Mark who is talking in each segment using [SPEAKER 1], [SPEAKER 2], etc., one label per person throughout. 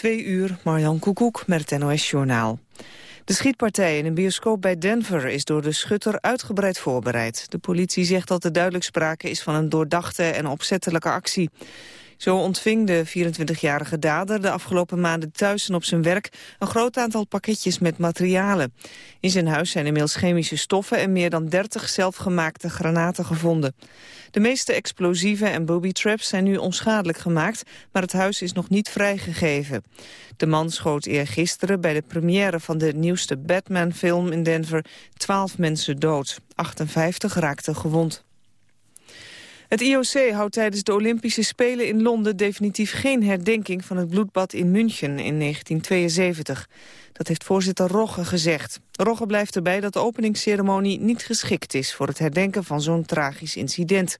[SPEAKER 1] Twee uur, Marjan Koekoek met het NOS-journaal. De schietpartij in een bioscoop bij Denver is door de schutter uitgebreid voorbereid. De politie zegt dat er duidelijk sprake is van een doordachte en opzettelijke actie. Zo ontving de 24-jarige dader de afgelopen maanden thuis en op zijn werk een groot aantal pakketjes met materialen. In zijn huis zijn inmiddels chemische stoffen en meer dan 30 zelfgemaakte granaten gevonden. De meeste explosieven en booby traps zijn nu onschadelijk gemaakt, maar het huis is nog niet vrijgegeven. De man schoot eergisteren bij de première van de nieuwste Batman-film in Denver 12 mensen dood. 58 raakten gewond. Het IOC houdt tijdens de Olympische Spelen in Londen definitief geen herdenking van het bloedbad in München in 1972. Dat heeft voorzitter Rogge gezegd. Rogge blijft erbij dat de openingsceremonie niet geschikt is voor het herdenken van zo'n tragisch incident.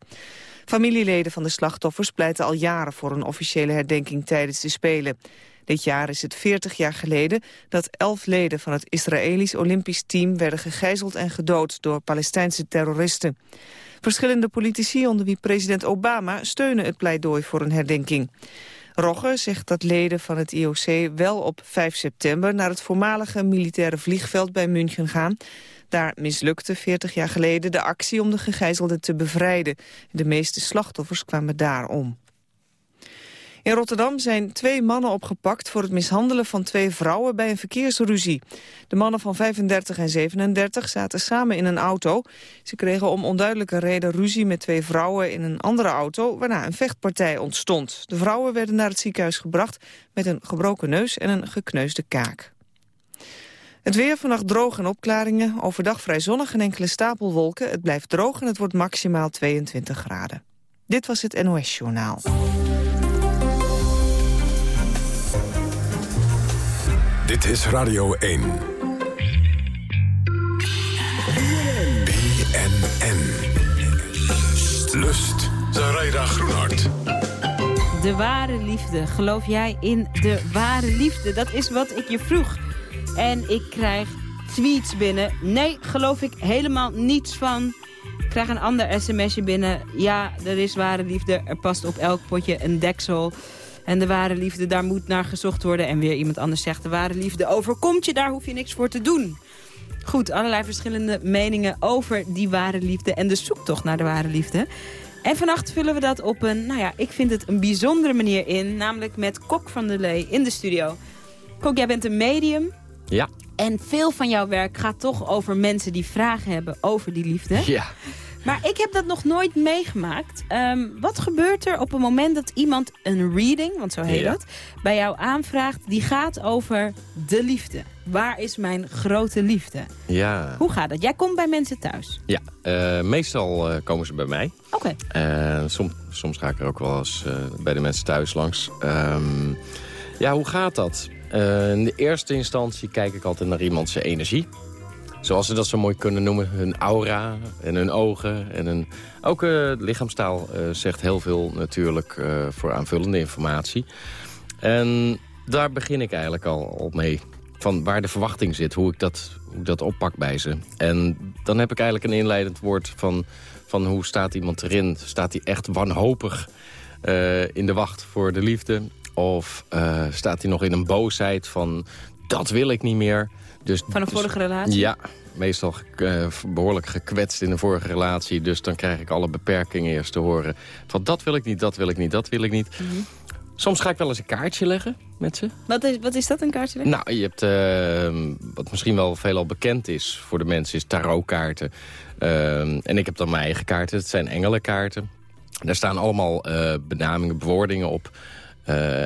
[SPEAKER 1] Familieleden van de slachtoffers pleiten al jaren voor een officiële herdenking tijdens de Spelen. Dit jaar is het 40 jaar geleden dat elf leden van het Israëlisch Olympisch team werden gegijzeld en gedood door Palestijnse terroristen. Verschillende politici, onder wie president Obama, steunen het pleidooi voor een herdenking. Rogge zegt dat leden van het IOC wel op 5 september naar het voormalige militaire vliegveld bij München gaan. Daar mislukte 40 jaar geleden de actie om de gegijzelden te bevrijden. De meeste slachtoffers kwamen daar om. In Rotterdam zijn twee mannen opgepakt voor het mishandelen van twee vrouwen bij een verkeersruzie. De mannen van 35 en 37 zaten samen in een auto. Ze kregen om onduidelijke reden ruzie met twee vrouwen in een andere auto, waarna een vechtpartij ontstond. De vrouwen werden naar het ziekenhuis gebracht met een gebroken neus en een gekneusde kaak. Het weer vannacht droog en opklaringen. Overdag vrij zonnig en enkele stapelwolken. Het blijft droog en het wordt maximaal 22 graden. Dit was het NOS Journaal.
[SPEAKER 2] Dit is Radio 1. BNN. Lust. Zaraida Groenhart.
[SPEAKER 3] De ware liefde. Geloof jij in de ware liefde? Dat is wat ik je vroeg. En ik krijg tweets binnen. Nee, geloof ik helemaal niets van. Ik krijg een ander sms'je binnen. Ja, er is ware liefde. Er past op elk potje een deksel. En de ware liefde, daar moet naar gezocht worden. En weer iemand anders zegt, de ware liefde overkomt je, daar hoef je niks voor te doen. Goed, allerlei verschillende meningen over die ware liefde en de zoektocht naar de ware liefde. En vannacht vullen we dat op een, nou ja, ik vind het een bijzondere manier in. Namelijk met Kok van der Lee in de studio. Kok, jij bent een medium.
[SPEAKER 4] Ja.
[SPEAKER 3] En veel van jouw werk gaat toch over mensen die vragen hebben over die liefde.
[SPEAKER 4] Ja.
[SPEAKER 3] Maar ik heb dat nog nooit meegemaakt. Ehm, wat gebeurt er op het moment dat iemand een reading, want zo heet dat, bij jou aanvraagt, die gaat over de liefde? Waar is mijn grote liefde?
[SPEAKER 4] Ja.
[SPEAKER 3] Hoe gaat dat? Jij komt bij mensen thuis?
[SPEAKER 4] Ja, uh, meestal uh, komen ze bij mij.
[SPEAKER 3] Oké.
[SPEAKER 4] Okay. Uh, som, soms ga ik er ook wel eens bij de mensen thuis langs. Um, ja, hoe gaat dat? in de eerste instantie kijk ik altijd naar iemands energie zoals ze dat zo mooi kunnen noemen, hun aura en hun ogen. En hun, ook uh, lichaamstaal uh, zegt heel veel natuurlijk uh, voor aanvullende informatie. En daar begin ik eigenlijk al, al mee. Van waar de verwachting zit, hoe ik, dat, hoe dat oppak bij ze. En dan heb ik eigenlijk een inleidend woord van, van hoe staat iemand erin. Staat hij echt wanhopig in de wacht voor de liefde? Of staat hij nog in een boosheid van dat wil ik niet meer... Dus,
[SPEAKER 3] Van een vorige relatie?
[SPEAKER 4] Ja, meestal uh, behoorlijk gekwetst in een vorige relatie. Dus dan krijg ik alle beperkingen eerst te horen. Van dat wil ik niet, dat wil ik niet, dat wil ik niet. Mm -hmm. Soms ga ik wel eens een kaartje leggen met ze.
[SPEAKER 3] Wat is, wat is dat, een kaartje leggen?
[SPEAKER 4] Nou, je hebt, uh, wat misschien wel veelal bekend is voor de mensen, is tarotkaarten. Uh, en ik heb dan mijn eigen kaarten, het zijn engelenkaarten. Daar staan allemaal benamingen, bewoordingen op.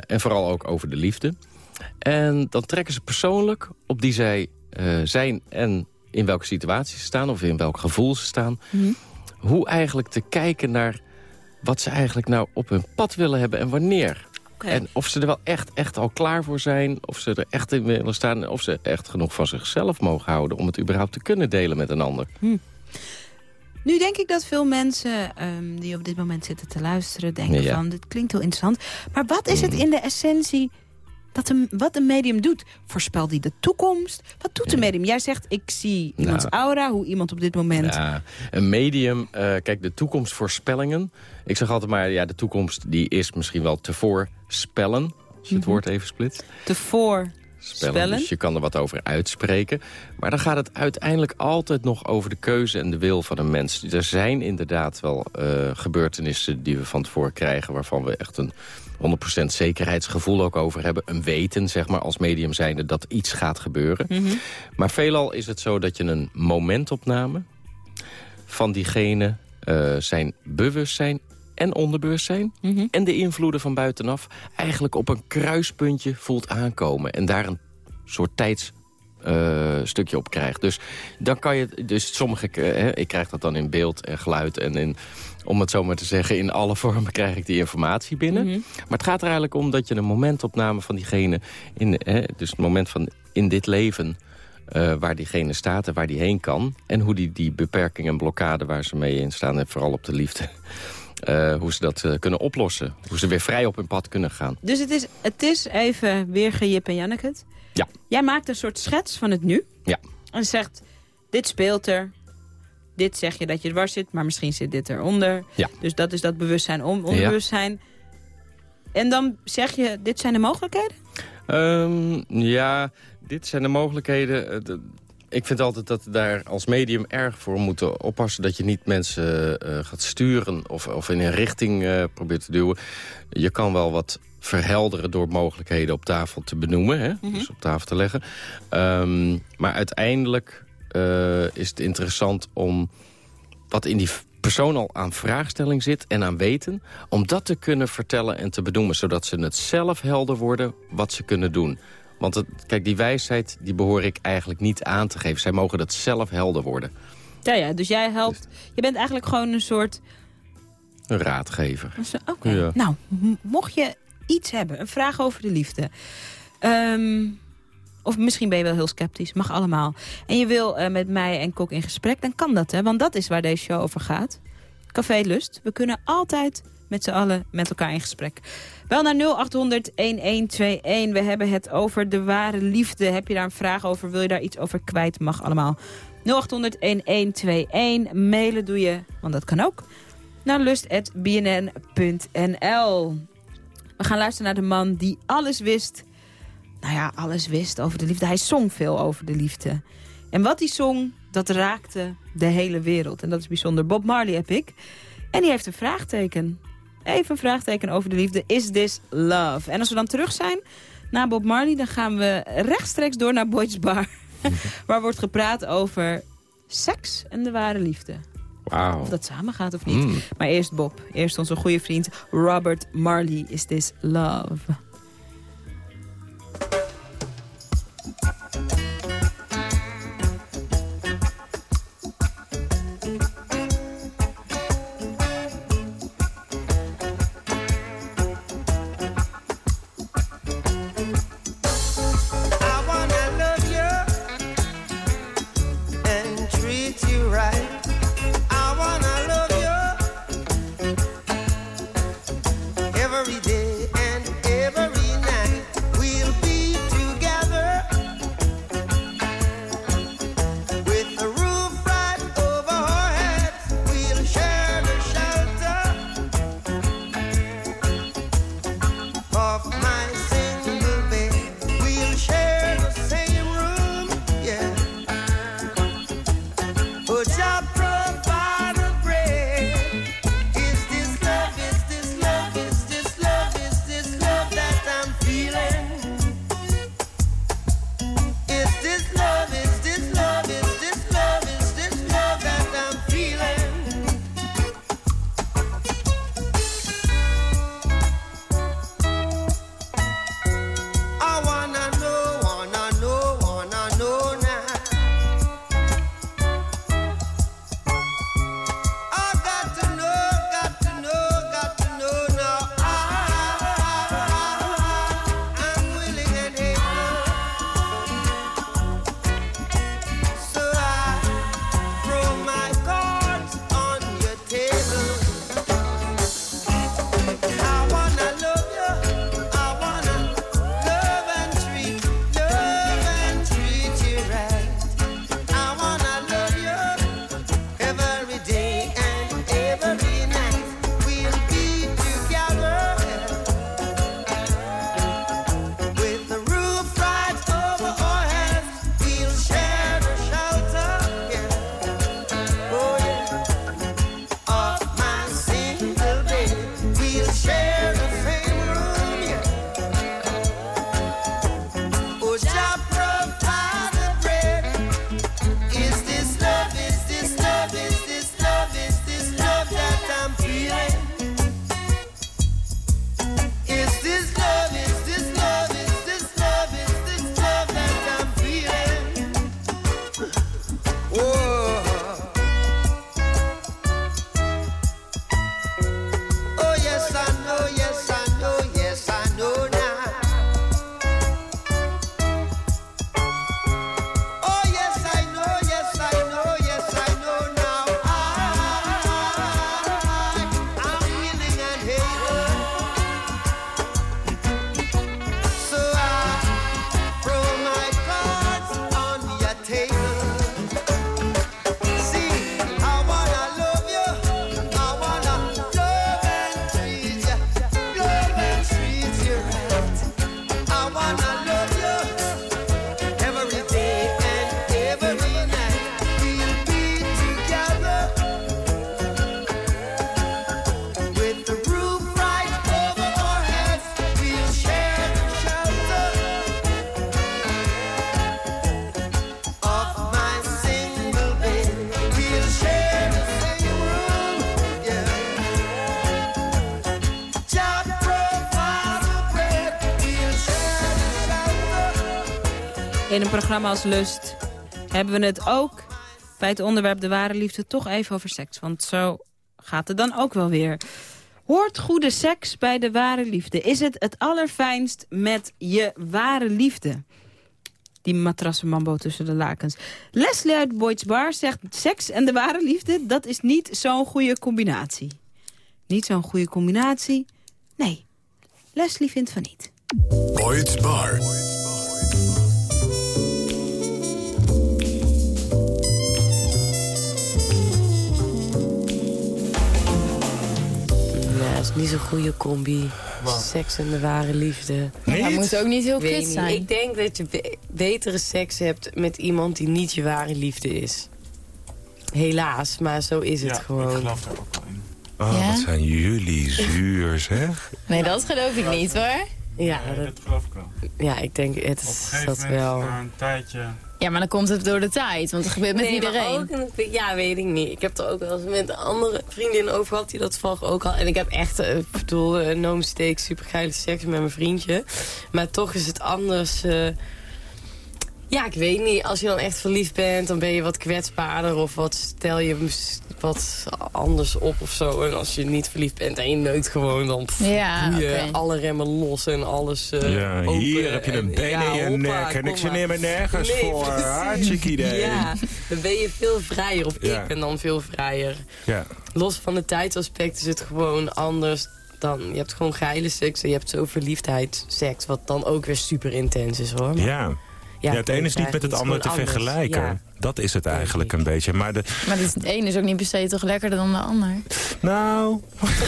[SPEAKER 4] en vooral ook over de liefde. En dan trekken ze persoonlijk op die zij uh, zijn en in welke situatie ze staan... of in welk gevoel ze staan. Mm -hmm. Hoe eigenlijk te kijken naar wat ze eigenlijk nou op hun pad willen hebben en wanneer. Okay. En of ze er wel echt, echt al klaar voor zijn, of ze er echt in willen staan... of ze echt genoeg van zichzelf mogen houden om het überhaupt te kunnen delen met een ander.
[SPEAKER 3] Hm. Nu denk ik dat veel mensen um, die op dit moment zitten te luisteren... denken ja. van, dit klinkt heel interessant. Maar wat is het in de essentie dat een, wat een medium doet. Voorspelt hij de toekomst? Wat doet een medium? Jij zegt, ik zie iemands nou, aura, hoe iemand op dit moment...
[SPEAKER 4] Ja, een medium, uh, kijk, de toekomstvoorspellingen... Ik zeg altijd maar, ja, de toekomst die is misschien wel te voorspellen. als je het woord even split.
[SPEAKER 3] Te voor
[SPEAKER 4] Spellen,
[SPEAKER 3] Spellen.
[SPEAKER 4] Dus je kan er wat over uitspreken. Maar dan gaat het uiteindelijk altijd nog over de keuze en de wil van een mens. Er zijn inderdaad wel eh, gebeurtenissen die we van tevoren krijgen... waarvan we echt een 100% zekerheidsgevoel ook over hebben. Een weten, zeg maar, als medium zijnde dat iets gaat gebeuren. Maar veelal is het zo dat je een momentopname van diegene... eh, zijn bewustzijn en onderbewustzijn... en de invloeden van buitenaf... eigenlijk op een kruispuntje voelt aankomen. En daar een soort tijdstuk op krijgt. Dus dan kan je... Dus sommige... eh, ik krijg dat dan in beeld en geluid en in... Om het zo maar te zeggen, in alle vormen krijg ik die informatie binnen. Maar het gaat er eigenlijk om dat je een momentopname van diegene... In, dus het moment van in dit leven... eh, waar diegene staat en waar die heen kan. En hoe die, die beperking en blokkade waar ze mee in staan... en vooral op de liefde... eh, hoe ze dat eh, kunnen oplossen. Hoe ze weer vrij op hun pad kunnen gaan.
[SPEAKER 3] Dus het is, het is even weer Gejip en Janneke.
[SPEAKER 4] Ja.
[SPEAKER 3] Jij maakt een soort schets van het nu.
[SPEAKER 4] Ja.
[SPEAKER 3] En zegt, dit speelt er. Dit zeg je dat je dwars zit, maar misschien zit dit eronder.
[SPEAKER 4] Ja.
[SPEAKER 3] Dus dat is dat bewustzijn, on onbewustzijn. En dan zeg je, dit zijn de mogelijkheden?
[SPEAKER 4] Ehm, ja, dit zijn de mogelijkheden. Eh, Ik vind altijd dat we daar als medium erg voor moeten oppassen... dat je niet mensen eh, gaat sturen of, of in een richting eh, probeert te duwen. Je kan wel wat verhelderen door mogelijkheden op tafel te benoemen. Hè? Dus op tafel te leggen. Ehm, maar uiteindelijk eh, is het interessant om wat in die persoon al aan vraagstelling zit en aan weten... om dat te kunnen vertellen en te benoemen... zodat ze het zelf helder worden wat ze kunnen doen. Want het, kijk, die wijsheid die behoor ik eigenlijk niet aan te geven. Zij mogen dat zelf helder worden.
[SPEAKER 3] Ja, ja, dus jij helpt. Je bent eigenlijk gewoon een soort...
[SPEAKER 4] Een raadgever.
[SPEAKER 3] Oké,
[SPEAKER 4] Ja.
[SPEAKER 3] nou, mocht je iets hebben, een vraag over de liefde... Ehm, of misschien ben je wel heel sceptisch, mag allemaal. En je wil eh, met mij en Kok in gesprek, dan kan dat, hè? Want dat is waar deze show over gaat. Café Lust. We kunnen altijd met z'n allen met elkaar in gesprek. Wel naar 0800-1121. We hebben het over de ware liefde. Heb je daar een vraag over? Wil je daar iets over kwijt? Mag allemaal. 0800-1121. Mailen doe je, want dat kan ook, naar lust.bnn.nl. We gaan luisteren naar de man die alles wist. Nou ja, alles wist over de liefde. Hij zong veel over de liefde. En wat hij zong, dat raakte de hele wereld. En dat is bijzonder. Bob Marley heb ik. En die heeft een vraagteken. Even een vraagteken over de liefde. Is this love? En als we dan terug zijn na Bob Marley... dan gaan we rechtstreeks door naar Boyd's Bar. waar wordt gepraat over seks en de ware liefde. Of dat samen gaat of niet.
[SPEAKER 4] Mm.
[SPEAKER 3] Maar eerst Bob. Eerst onze goede vriend Robert Marley. Is this love? In een programma als Lust hebben we het ook bij het onderwerp de ware liefde toch even over seks. Want zo gaat het dan ook wel weer. Hoort goede seks bij de ware liefde? Is het het allerfijnst met je ware liefde? Die matrassenmambo tussen de lakens. Leslie uit Boyd's Bar zegt... seks en de ware liefde, dat is niet zo'n goede combinatie. Niet zo'n goede combinatie? Nee, Leslie vindt van niet.
[SPEAKER 2] Boyd's Bar.
[SPEAKER 5] Is niet zo'n goede combi. Seks en de ware liefde.
[SPEAKER 6] Maar het moet ook niet heel
[SPEAKER 5] Weet
[SPEAKER 6] kut
[SPEAKER 5] niet.
[SPEAKER 6] zijn.
[SPEAKER 5] Ik denk dat je be- betere seks hebt met iemand die niet je ware liefde is. Helaas, maar zo is het
[SPEAKER 7] ja, ik
[SPEAKER 5] gewoon.
[SPEAKER 7] geloof daar ook wel in.
[SPEAKER 8] Oh,
[SPEAKER 6] Ja?
[SPEAKER 8] wat zijn jullie zuur, zeg.
[SPEAKER 6] Nee, dat geloof ik niet hoor.
[SPEAKER 5] Ja,
[SPEAKER 7] Nee,
[SPEAKER 5] dat,
[SPEAKER 7] dat geloof ik wel.
[SPEAKER 5] ja, ik denk het
[SPEAKER 7] Op een
[SPEAKER 5] is
[SPEAKER 7] gegeven
[SPEAKER 5] dat
[SPEAKER 7] moment,
[SPEAKER 5] wel.
[SPEAKER 7] na een tijdje...
[SPEAKER 6] Ja, maar dan komt het door de tijd, want het gebeurt met
[SPEAKER 5] Nee,
[SPEAKER 6] iedereen.
[SPEAKER 5] ook een- ja, weet ik niet. Ik heb er ook wel eens met andere vriendin over gehad die dat toevallig ook al. En ik heb echt, eh, ik bedoel, uh, no mistake, super geile seks met mijn vriendje. Maar toch is het anders. eh, ja, ik weet niet. Als je dan echt verliefd bent, dan ben je wat kwetsbaarder. Of wat stel je wat anders op of zo. En als je niet verliefd bent en je neukt gewoon, dan pff,
[SPEAKER 6] Ja,
[SPEAKER 5] doe je alle remmen los en alles eh,
[SPEAKER 8] Ja,
[SPEAKER 5] open.
[SPEAKER 8] hier heb je een
[SPEAKER 5] En-
[SPEAKER 8] been
[SPEAKER 5] ja,
[SPEAKER 8] in je
[SPEAKER 5] hoppa,
[SPEAKER 8] nek en ik neer me nergens
[SPEAKER 5] Nee,
[SPEAKER 8] voor. Hartstikke idee.
[SPEAKER 5] Ja, dan ben je veel vrijer. Of
[SPEAKER 8] Ja.
[SPEAKER 5] ik ben dan veel vrijer.
[SPEAKER 8] Ja.
[SPEAKER 5] Los van het tijdsaspect is het gewoon anders dan... Je hebt gewoon geile seks en je hebt zo verliefdheid seks. Wat dan ook weer super intens is hoor. Maar
[SPEAKER 8] Ja. Ja, het een is niet met het
[SPEAKER 5] eigenlijk
[SPEAKER 8] ander te vergelijken. Dat is het eigenlijk een beetje. Maar de,
[SPEAKER 6] Maar het ene is ook niet per se toch lekkerder dan de ander.
[SPEAKER 8] nou,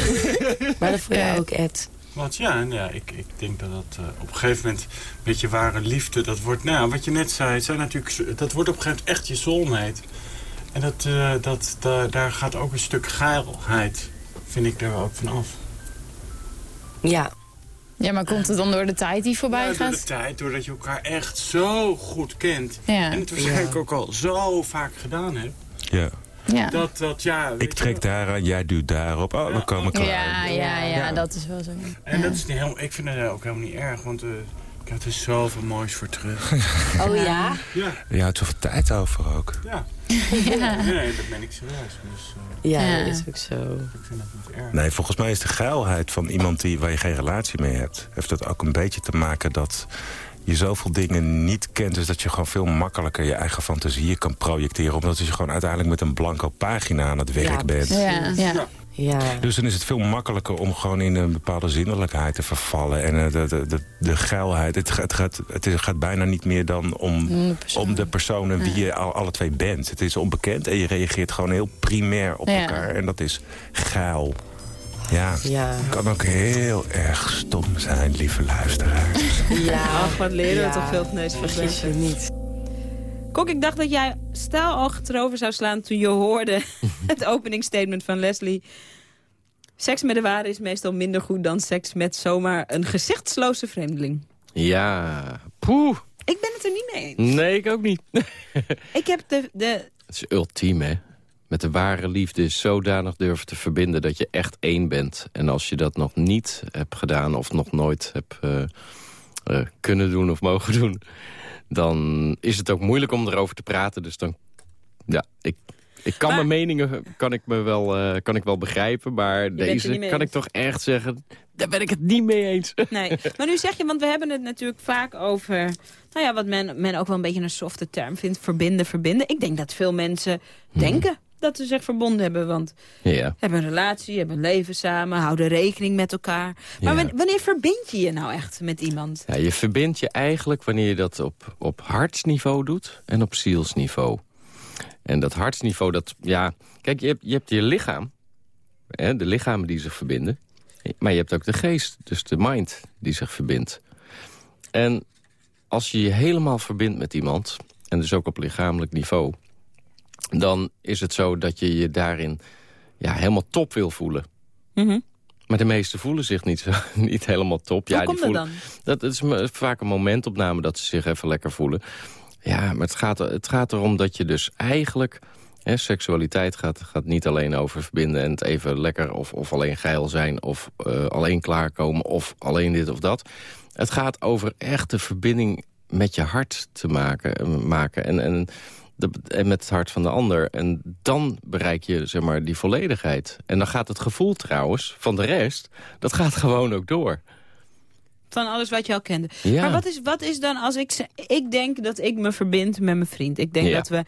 [SPEAKER 5] Maar dat jou
[SPEAKER 6] Ja.
[SPEAKER 5] ook, Ed.
[SPEAKER 7] Want ja, en ja ik, ik denk dat dat eh, op een gegeven moment met je ware liefde, dat wordt, nou wat je net zei, het zijn natuurlijk, dat wordt op een gegeven moment echt je soulmate. En dat, eh, dat, da- daar gaat ook een stuk geilheid, vind ik, daar ook van af.
[SPEAKER 5] Ja,
[SPEAKER 6] Ja, maar komt het dan door de tijd die voorbij
[SPEAKER 7] Ja, door de
[SPEAKER 6] gaat?
[SPEAKER 7] tijd, doordat je elkaar echt zo goed kent.
[SPEAKER 6] Ja.
[SPEAKER 7] En het waarschijnlijk ook al zo vaak gedaan hebt.
[SPEAKER 8] ja.
[SPEAKER 6] Ja.
[SPEAKER 7] Dat, dat, ja,
[SPEAKER 8] ik trek
[SPEAKER 7] wel.
[SPEAKER 8] daaraan, jij duwt daarop. Oh, we komen klaar.
[SPEAKER 6] Ja, ja, ja,
[SPEAKER 8] Ja.
[SPEAKER 6] dat is wel zo.
[SPEAKER 7] En dat is niet helemaal, ik vind het ook helemaal niet erg, want eh, ik heb er zoveel moois voor terug.
[SPEAKER 5] Oh ja?
[SPEAKER 7] ja,
[SPEAKER 8] Je houdt zoveel tijd over ook.
[SPEAKER 7] ja.
[SPEAKER 6] Ja.
[SPEAKER 7] Nee, dat ben ik serieus. Dus eh,
[SPEAKER 5] Ja,
[SPEAKER 6] Ja.
[SPEAKER 5] dat is ook zo.
[SPEAKER 7] ik vind dat niet erg.
[SPEAKER 8] Nee, volgens mij is de geilheid van iemand die, waar je geen relatie mee hebt... heeft dat ook een beetje te maken dat je zoveel dingen niet kent... dus dat je gewoon veel makkelijker je eigen fantasieën kan projecteren... omdat je gewoon uiteindelijk met een blanco pagina aan het werk
[SPEAKER 5] Ja,
[SPEAKER 8] bent.
[SPEAKER 6] Ja, ja.
[SPEAKER 5] Ja.
[SPEAKER 8] Dus dan is het veel makkelijker om gewoon in een bepaalde zinnelijkheid te vervallen. En eh, de, de, de, de geilheid, het, gaat- het, gaat, het is- gaat bijna niet meer dan om,
[SPEAKER 6] Om de persoon.
[SPEAKER 8] om de persoon en wie je al, alle twee bent. Het is onbekend en je reageert gewoon heel primair op
[SPEAKER 6] Ja.
[SPEAKER 8] elkaar. En dat is geil. Ja,
[SPEAKER 5] Ja.
[SPEAKER 8] kan ook heel erg stom zijn, lieve luisteraars.
[SPEAKER 5] Ja.
[SPEAKER 3] Ach, wat leren we
[SPEAKER 5] Ja.
[SPEAKER 3] toch veel van deze
[SPEAKER 5] Vergis je niet.
[SPEAKER 3] Kok, ik dacht dat jij stijl achterover zou slaan toen je hoorde het openingsstatement van Leslie. Seks met de ware is meestal minder goed dan seks met zomaar een gezichtsloze vreemdeling.
[SPEAKER 4] Ja, poeh.
[SPEAKER 3] Ik ben het er niet mee eens.
[SPEAKER 4] Nee, ik ook niet.
[SPEAKER 3] Ik heb de, de
[SPEAKER 4] Het is ultiem, hè? Met de ware liefde zodanig durven te verbinden dat je echt één bent. En als je dat nog niet hebt gedaan of nog nooit hebt eh, eh, kunnen doen of mogen doen... dan is het ook moeilijk om erover te praten. Dus dan, ja, ik, ik kan
[SPEAKER 3] Maar-
[SPEAKER 4] mijn meningen kan ik, me wel, eh, kan ik wel begrijpen. Maar deze kan ik toch echt zeggen, daar ben ik het niet mee eens.
[SPEAKER 3] Nee, maar nu zeg je, want we hebben het natuurlijk vaak over... nou ja, wat men, men ook wel een beetje een softe term vindt, verbinden, verbinden. Ik denk dat veel mensen denken dat ze zich verbonden hebben, want
[SPEAKER 4] Ja.
[SPEAKER 3] hebben een relatie, hebben een leven samen, houden rekening met elkaar. Maar
[SPEAKER 4] Ja.
[SPEAKER 3] wanneer verbind je je nou echt met iemand?
[SPEAKER 4] Ja, je verbindt je eigenlijk wanneer je dat op, op hartsniveau doet en op zielsniveau. En dat hartsniveau, dat, ja... Kijk, je hebt je, hebt je lichaam, hè, de lichamen die zich verbinden. Maar je hebt ook de geest, dus de mind, die zich verbindt. En als je je helemaal verbindt met iemand, en dus ook op lichamelijk niveau... dan is het zo dat je je daarin ja, helemaal top wil voelen.
[SPEAKER 3] Mhm.
[SPEAKER 4] Maar de meesten voelen zich niet, zo, niet helemaal top.
[SPEAKER 3] Hoe
[SPEAKER 4] ja, die
[SPEAKER 3] dat
[SPEAKER 4] voelen,
[SPEAKER 3] dan?
[SPEAKER 4] dat is vaak een momentopname dat ze zich even lekker voelen. Ja, maar het gaat, het gaat erom dat je dus eigenlijk... Hè, seksualiteit gaat, gaat niet alleen over verbinden en het even lekker... of, of alleen geil zijn of eh, alleen klaarkomen of alleen dit of dat. Het gaat over echte verbinding met je hart te maken. eh, maken en, en, de- en met het hart van de ander. En dan bereik je zeg maar, die volledigheid. En dan gaat het gevoel trouwens van de rest... dat gaat gewoon ook door.
[SPEAKER 3] Van alles wat je al kende.
[SPEAKER 4] Ja.
[SPEAKER 3] Maar wat is, wat is dan als ik... Ik denk dat ik me verbind met mijn vriend. Ik denk
[SPEAKER 4] Ja.
[SPEAKER 3] dat we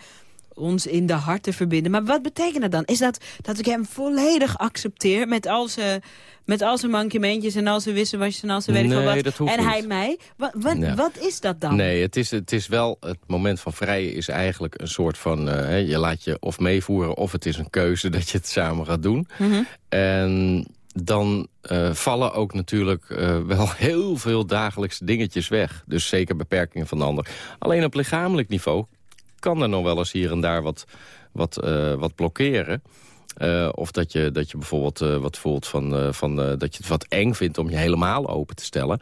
[SPEAKER 3] ons in de harten verbinden. Maar wat betekent dat dan? Is dat dat ik hem volledig accepteer met al zijn, met al zijn mankementjes en al zijn wisselwasjes en al zijn weet ik veel
[SPEAKER 4] Nee,
[SPEAKER 3] wat.
[SPEAKER 4] dat hoeft
[SPEAKER 3] en
[SPEAKER 4] niet.
[SPEAKER 3] hij mij? Wat, wat,
[SPEAKER 4] Ja.
[SPEAKER 3] wat is dat dan?
[SPEAKER 4] Nee, het is, het is wel... Het moment van vrijen is eigenlijk een soort van... eh, je laat je of meevoeren of het is een keuze dat je het samen gaat doen.
[SPEAKER 3] Mhm.
[SPEAKER 4] En dan eh, vallen ook natuurlijk eh, wel heel veel dagelijkse dingetjes weg. Dus zeker beperkingen van de ander. Alleen op lichamelijk niveau kan er nog wel eens hier en daar wat, wat, eh, wat blokkeren. Eh, of dat je, dat je bijvoorbeeld eh, wat voelt van, van dat je het wat eng vindt om je helemaal open te stellen.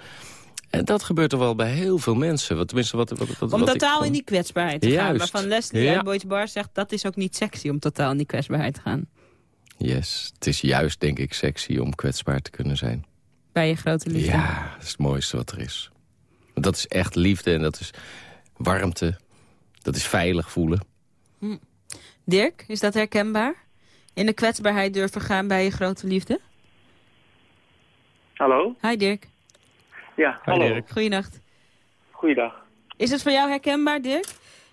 [SPEAKER 4] En dat gebeurt er wel bij heel veel mensen. Wat, tenminste, wat, wat, wat,
[SPEAKER 3] Om
[SPEAKER 4] wat
[SPEAKER 3] totaal in die kwetsbaarheid te gaan.
[SPEAKER 4] Juist.
[SPEAKER 3] Waarvan Leslie
[SPEAKER 4] Ja.
[SPEAKER 3] Boys Bar zegt... dat is ook niet sexy om totaal in die kwetsbaarheid te gaan.
[SPEAKER 4] Yes, het is juist denk ik sexy om kwetsbaar te kunnen zijn.
[SPEAKER 3] Bij je grote liefde.
[SPEAKER 4] Ja, dat is het mooiste wat er is. Dat is echt liefde en dat is warmte. Dat is veilig voelen.
[SPEAKER 3] Dirk, is dat herkenbaar? In de kwetsbaarheid durven gaan bij je grote liefde?
[SPEAKER 9] Hallo?
[SPEAKER 3] Hi Dirk.
[SPEAKER 9] Ja, hallo.
[SPEAKER 3] Goeienacht.
[SPEAKER 9] Goeiedag.
[SPEAKER 3] Is het voor jou herkenbaar, Dirk?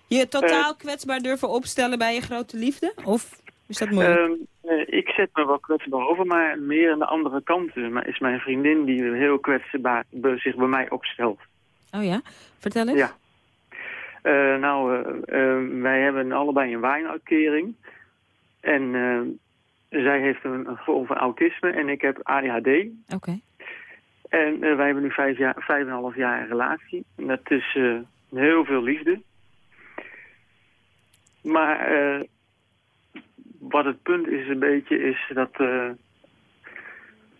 [SPEAKER 3] Je totaal
[SPEAKER 9] Eh.
[SPEAKER 3] kwetsbaar durven opstellen bij je grote liefde? Of is dat moeilijk?
[SPEAKER 9] Ehm, eh, ik zet me wel kwetsbaar over, maar meer aan de andere kant maar is mijn vriendin die heel kwetsbaar zich bij mij opstelt.
[SPEAKER 3] oh ja? Vertel eens.
[SPEAKER 9] Ja. Eh, nou, eh, eh, wij hebben allebei een wijnuitkering. En eh, zij heeft een, vorm van autisme en ik heb ADHD.
[SPEAKER 3] Oké.
[SPEAKER 9] En eh, wij hebben nu vijf, jaar, vijf en een half jaar een relatie. En dat is eh, heel veel liefde. Maar eh, wat het punt is een beetje is dat... eh,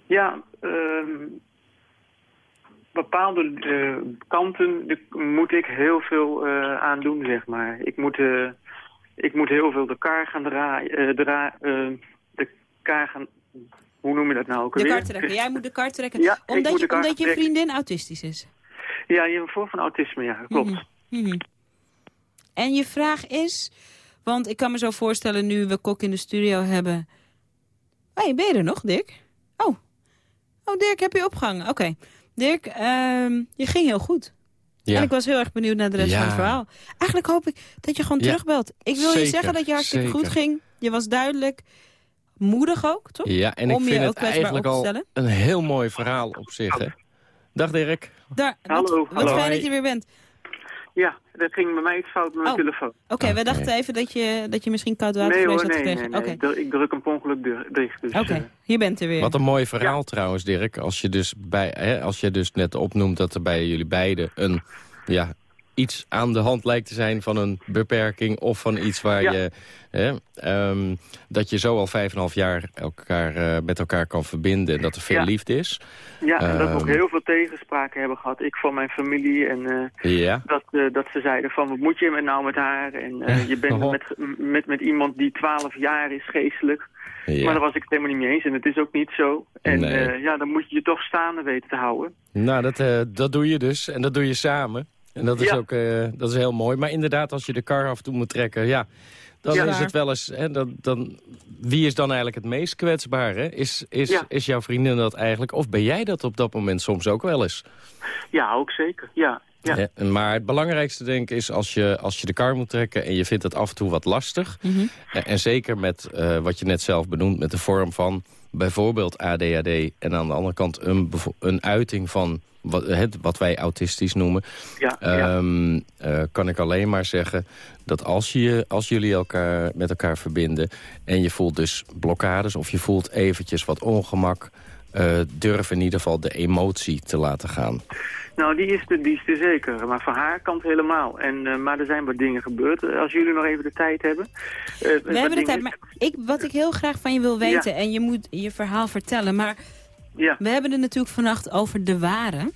[SPEAKER 9] ja, ehm, bepaalde eh, kanten de- moet ik heel veel eh, aan doen, zeg maar. Ik moet, eh, ik moet heel veel de kar gaan draaien. dra de kar gaan... Hoe noem je dat nou ook
[SPEAKER 3] De kar trekken. Jij moet de kar trekken.
[SPEAKER 9] Ja,
[SPEAKER 3] omdat je, omdat je vriendin autistisch is.
[SPEAKER 9] Ja, je hebt een vorm van autisme, ja, klopt.
[SPEAKER 3] Mhm, mhm. En je vraag is... Want ik kan me zo voorstellen nu we Kok in de studio hebben... Hé, hey, ben je er nog, Dirk? Oh. Oh, Dirk, heb je opgehangen? Oké. Dirk, ehm, je ging heel goed.
[SPEAKER 4] Ja.
[SPEAKER 3] En ik was heel erg benieuwd naar de rest
[SPEAKER 4] Ja.
[SPEAKER 3] van het verhaal. Eigenlijk hoop ik dat je gewoon
[SPEAKER 4] Ja,
[SPEAKER 3] terugbelt. Ik wil je zeggen dat je hartstikke
[SPEAKER 4] zeker.
[SPEAKER 3] goed ging. Je was duidelijk moedig ook, toch?
[SPEAKER 4] Ja, en ik
[SPEAKER 3] Om je
[SPEAKER 4] vind
[SPEAKER 3] ook
[SPEAKER 4] het
[SPEAKER 3] kwetsbaar
[SPEAKER 4] eigenlijk
[SPEAKER 3] op te
[SPEAKER 4] al
[SPEAKER 3] stellen.
[SPEAKER 4] een heel mooi verhaal op zich. Hè? Dag Dirk.
[SPEAKER 3] Daar,
[SPEAKER 9] Hallo,
[SPEAKER 3] wat, wat
[SPEAKER 9] hallo.
[SPEAKER 3] fijn dat je weer bent.
[SPEAKER 9] Ja, dat ging bij mij iets fout met mijn
[SPEAKER 3] Oh.
[SPEAKER 9] telefoon.
[SPEAKER 3] Oké, we dachten even dat je, dat je misschien koud water
[SPEAKER 9] Nee
[SPEAKER 3] had
[SPEAKER 9] hoor, nee, nee,
[SPEAKER 3] gekregen.
[SPEAKER 9] nee.
[SPEAKER 3] Oké,
[SPEAKER 9] Ik, druk, ik druk hem per ongeluk dicht. Dus,
[SPEAKER 3] Oké,
[SPEAKER 9] eh,
[SPEAKER 3] je bent er weer.
[SPEAKER 4] Wat een mooi verhaal trouwens, Dirk. Als je, dus bij, hè, als je dus net opnoemt dat er bij jullie beiden een, ja, iets aan de hand lijkt te zijn van een beperking... of van iets waar
[SPEAKER 9] Ja.
[SPEAKER 4] je... Hè, ehm, dat je zo al vijf en een half jaar elkaar, eh, met elkaar kan verbinden... en dat er veel
[SPEAKER 9] Ja.
[SPEAKER 4] liefde is.
[SPEAKER 9] ja, en dat we ook
[SPEAKER 4] Ehm.
[SPEAKER 9] heel veel tegenspraken hebben gehad. Ik van mijn familie en eh,
[SPEAKER 4] Ja.
[SPEAKER 9] dat, eh, dat ze zeiden van wat moet je met nou met haar? En je bent
[SPEAKER 4] Oh.
[SPEAKER 9] met, met, met iemand die 12 jaar is geestelijk.
[SPEAKER 4] ja.
[SPEAKER 9] Maar daar was ik het helemaal niet mee eens en het is ook niet zo. En
[SPEAKER 4] Nee.
[SPEAKER 9] ja, dan moet je je toch staande weten te houden.
[SPEAKER 4] Nou, dat, dat doe je dus. En dat doe je samen. En dat is
[SPEAKER 9] Ja.
[SPEAKER 4] ook eh, dat is heel mooi. Maar inderdaad, als je de kar af en toe moet trekken... ja, dan
[SPEAKER 9] Ja.
[SPEAKER 4] is het wel eens... Hè, dan, dan, wie is dan eigenlijk het meest kwetsbaar? Hè? Is, is,
[SPEAKER 9] Ja.
[SPEAKER 4] is jouw vriendin dat eigenlijk? Of ben jij dat op dat moment soms ook wel eens?
[SPEAKER 9] Ja, ook zeker. Ja, ja.
[SPEAKER 4] Hè, maar het belangrijkste denk ik is als je, als je de kar moet trekken... en je vindt het af en toe wat lastig...
[SPEAKER 3] Mhm.
[SPEAKER 4] en, en zeker met eh, wat je net zelf benoemt... met de vorm van bijvoorbeeld ADHD... en aan de andere kant een, een uiting van wat, het, wat wij autistisch noemen...
[SPEAKER 9] ja, ja.
[SPEAKER 4] Ehm, eh, kan ik alleen maar zeggen dat als, je, als jullie elkaar met elkaar verbinden... en je voelt dus blokkades of je voelt eventjes wat ongemak... eh, durf in ieder geval de emotie te laten gaan.
[SPEAKER 9] Nou, die is, er, die is er zeker. Maar van haar kant helemaal. En, eh, maar er zijn wat dingen gebeurd. Als jullie nog even de tijd hebben.
[SPEAKER 3] We hebben de
[SPEAKER 9] dingen-
[SPEAKER 3] tijd, maar ik, wat ik heel graag van je wil weten... en je moet je verhaal vertellen, maar
[SPEAKER 9] Ja,
[SPEAKER 3] we hebben het natuurlijk vannacht over de ware.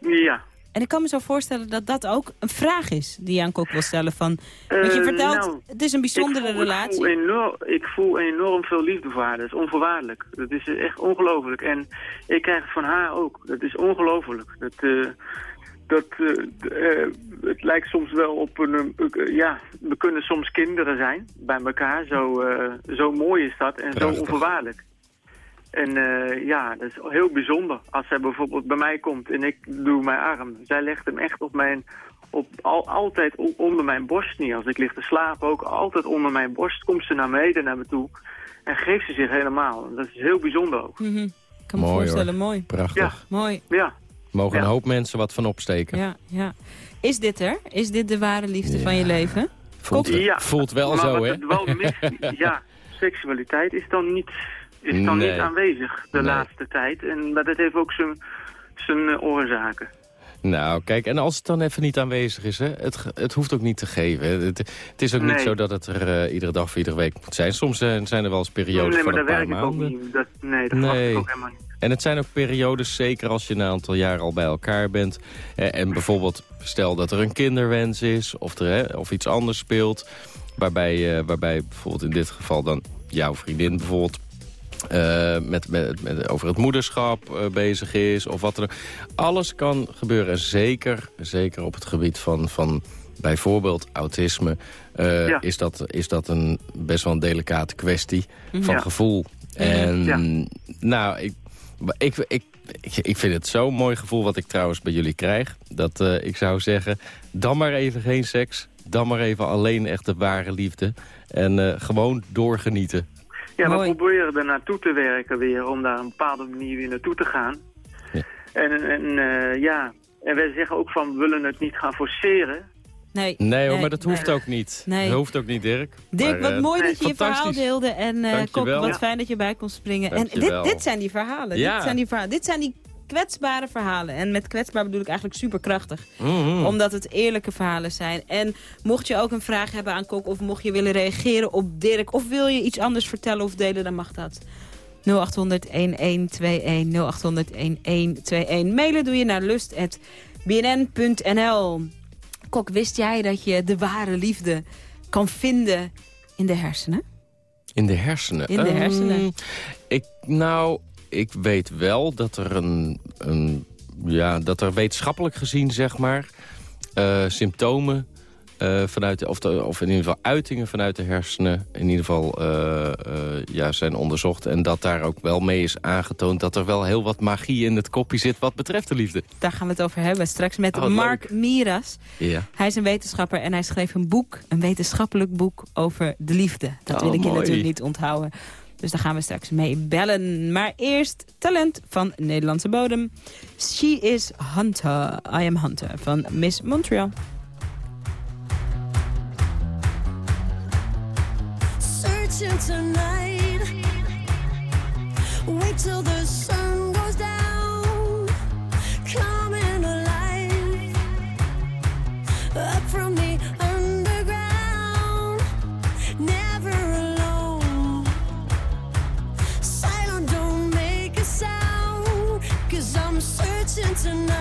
[SPEAKER 9] ja.
[SPEAKER 3] En ik kan me zo voorstellen dat dat ook een vraag is die je aan Kok wil stellen. Van, want je
[SPEAKER 9] Eh,
[SPEAKER 3] vertelt,
[SPEAKER 9] nou,
[SPEAKER 3] het is een bijzondere
[SPEAKER 9] ik voel,
[SPEAKER 3] relatie.
[SPEAKER 9] Ik voel, enorm, ik voel enorm veel liefde voor haar. Dat is onvoorwaardelijk. Dat is echt ongelooflijk. En ik krijg het van haar ook. Dat is ongelooflijk. Dat, eh, dat, eh, het lijkt soms wel op een... ja, we kunnen soms kinderen zijn bij elkaar. Zo, eh, zo mooi is dat en
[SPEAKER 4] Prachtig.
[SPEAKER 9] zo onvoorwaardelijk. En eh, ja, dat is heel bijzonder. Als zij bijvoorbeeld bij mij komt en ik doe mijn arm. Zij legt hem echt op mijn... Op, al, altijd onder mijn borst niet. Als ik lig te slapen ook altijd onder mijn borst. Komt ze naar beneden naar me toe. En geeft ze zich helemaal. Dat is heel bijzonder ook.
[SPEAKER 3] Mhm. Ik kan me
[SPEAKER 4] Mooi,
[SPEAKER 3] voorstellen,
[SPEAKER 4] hoor.
[SPEAKER 3] mooi.
[SPEAKER 4] Prachtig.
[SPEAKER 3] Mooi,
[SPEAKER 9] Ja.
[SPEAKER 4] Mogen
[SPEAKER 9] Ja.
[SPEAKER 4] een hoop mensen wat van opsteken.
[SPEAKER 3] ja, ja. Is dit er? Is dit de ware liefde
[SPEAKER 4] Ja.
[SPEAKER 3] van je leven?
[SPEAKER 4] Voelt,
[SPEAKER 9] Ja,
[SPEAKER 4] voelt wel
[SPEAKER 9] maar
[SPEAKER 4] zo, hè?
[SPEAKER 9] ja, seksualiteit is dan niet, is dan
[SPEAKER 4] Nee.
[SPEAKER 9] niet aanwezig de
[SPEAKER 4] Nee.
[SPEAKER 9] laatste tijd. En, maar dat heeft ook zijn, zijn eh, oorzaken.
[SPEAKER 4] Nou, kijk, en als het dan even niet aanwezig is, hè, het, het hoeft ook niet te geven. Het, het is ook niet
[SPEAKER 9] Nee.
[SPEAKER 4] zo dat het er eh, iedere dag of iedere week moet zijn. Soms eh, zijn er wel eens periodes
[SPEAKER 9] nee, maar
[SPEAKER 4] van een
[SPEAKER 9] daar
[SPEAKER 4] paar
[SPEAKER 9] werk ik ook
[SPEAKER 4] maanden.
[SPEAKER 9] niet. Dat, nee, dat
[SPEAKER 4] Nee.
[SPEAKER 9] ik ook helemaal niet.
[SPEAKER 4] En het zijn ook periodes, zeker als je een aantal jaar al bij elkaar bent. Eh, en bijvoorbeeld, stel dat er een kinderwens is of, er, hè, of iets anders speelt. Waarbij, waarbij bijvoorbeeld in dit geval dan jouw vriendin bijvoorbeeld... eh, met, met, met, over het moederschap eh, bezig is of wat ook. Alles kan gebeuren. En zeker, zeker op het gebied van, van bijvoorbeeld autisme... eh,
[SPEAKER 9] Ja.
[SPEAKER 4] is, dat, is dat een best wel een delicate kwestie van
[SPEAKER 9] Ja.
[SPEAKER 4] gevoel. En
[SPEAKER 9] Ja.
[SPEAKER 4] nou, ik, ik, ik, ik, vind het zo'n mooi gevoel wat ik trouwens bij jullie krijg. Dat ik zou zeggen, dan maar even geen seks. Dan maar even alleen echt de ware liefde. En gewoon doorgenieten.
[SPEAKER 9] Ja,
[SPEAKER 3] Mooi.
[SPEAKER 9] we proberen er naartoe te werken weer, om daar op een bepaalde manier weer naartoe te gaan.
[SPEAKER 4] Ja.
[SPEAKER 9] En, en eh, ja, en wij zeggen ook van, we willen het niet gaan forceren.
[SPEAKER 3] Nee,
[SPEAKER 4] Nee, hoor, maar dat
[SPEAKER 3] nee.
[SPEAKER 4] hoeft ook niet.
[SPEAKER 3] Nee.
[SPEAKER 4] Dat hoeft ook niet, Dirk.
[SPEAKER 3] Dirk,
[SPEAKER 4] Maar,
[SPEAKER 3] wat
[SPEAKER 4] eh,
[SPEAKER 3] mooi dat je je verhaal deelde. En eh wat
[SPEAKER 4] Ja.
[SPEAKER 3] fijn dat je bij kon springen.
[SPEAKER 4] Dank
[SPEAKER 3] en dit, dit zijn die verhalen.
[SPEAKER 4] Ja.
[SPEAKER 3] Dit, zijn die verhalen. dit zijn die kwetsbare verhalen. En met kwetsbaar bedoel ik eigenlijk superkrachtig.
[SPEAKER 4] mhm.
[SPEAKER 3] Omdat het eerlijke verhalen zijn. En mocht je ook een vraag hebben aan Kok... of mocht je willen reageren op Dirk... of wil je iets anders vertellen of delen, dan mag dat. 0800-1121, 0800-1121. Mailen doe je naar lust.bnn.nl. Kok, wist jij dat je de ware liefde kan vinden in de hersenen?
[SPEAKER 4] In de hersenen?
[SPEAKER 3] In de
[SPEAKER 4] Ehm,
[SPEAKER 3] hersenen.
[SPEAKER 4] ik, nou, ik weet wel dat er een, een ja, dat er wetenschappelijk gezien, zeg maar, eh, symptomen eh, vanuit, de, of, de, of in ieder geval uitingen vanuit de hersenen, in ieder geval eh, ja, zijn onderzocht. En dat daar ook wel mee is aangetoond dat er wel heel wat magie in het kopje zit wat betreft de liefde.
[SPEAKER 3] Daar gaan we het over hebben. Straks met
[SPEAKER 4] Oh,
[SPEAKER 3] Mark Miras.
[SPEAKER 4] Ja.
[SPEAKER 3] Hij is een wetenschapper en hij schreef een boek, een wetenschappelijk boek over de liefde. Dat
[SPEAKER 4] Oh,
[SPEAKER 3] wil ik je natuurlijk niet onthouden. Dus daar gaan we straks mee bellen. Maar eerst talent van Nederlandse bodem. She is Hunter. I am Hunter van Miss Montreal.
[SPEAKER 10] tonight. The tonight.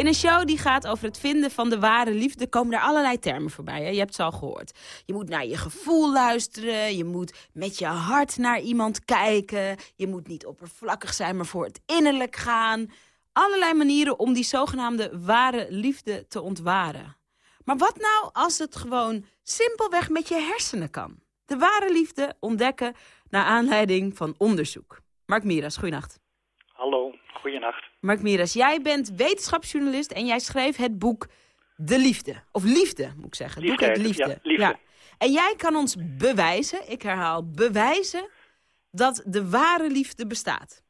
[SPEAKER 10] In
[SPEAKER 3] een show die gaat over het vinden van de ware liefde... komen er allerlei termen voorbij. Hè? Je hebt ze al gehoord. Je moet naar je gevoel luisteren. Je moet met je hart naar iemand kijken. Je moet niet oppervlakkig zijn, maar voor het innerlijk gaan. Allerlei manieren om die zogenaamde ware liefde te ontwaren. Maar wat nou als het gewoon simpelweg met je hersenen kan? De ware liefde ontdekken naar aanleiding van onderzoek. Mark Miras, goeienacht.
[SPEAKER 11] Hallo, goeienacht.
[SPEAKER 3] Mark Miras, jij bent wetenschapsjournalist en jij schreef het boek De Liefde. Of Liefde, moet ik zeggen. Het boek
[SPEAKER 11] Liefde,
[SPEAKER 3] heet Liefde.
[SPEAKER 11] ja, Liefde.
[SPEAKER 3] En jij kan ons bewijzen, ik herhaal, bewijzen... dat de ware liefde bestaat.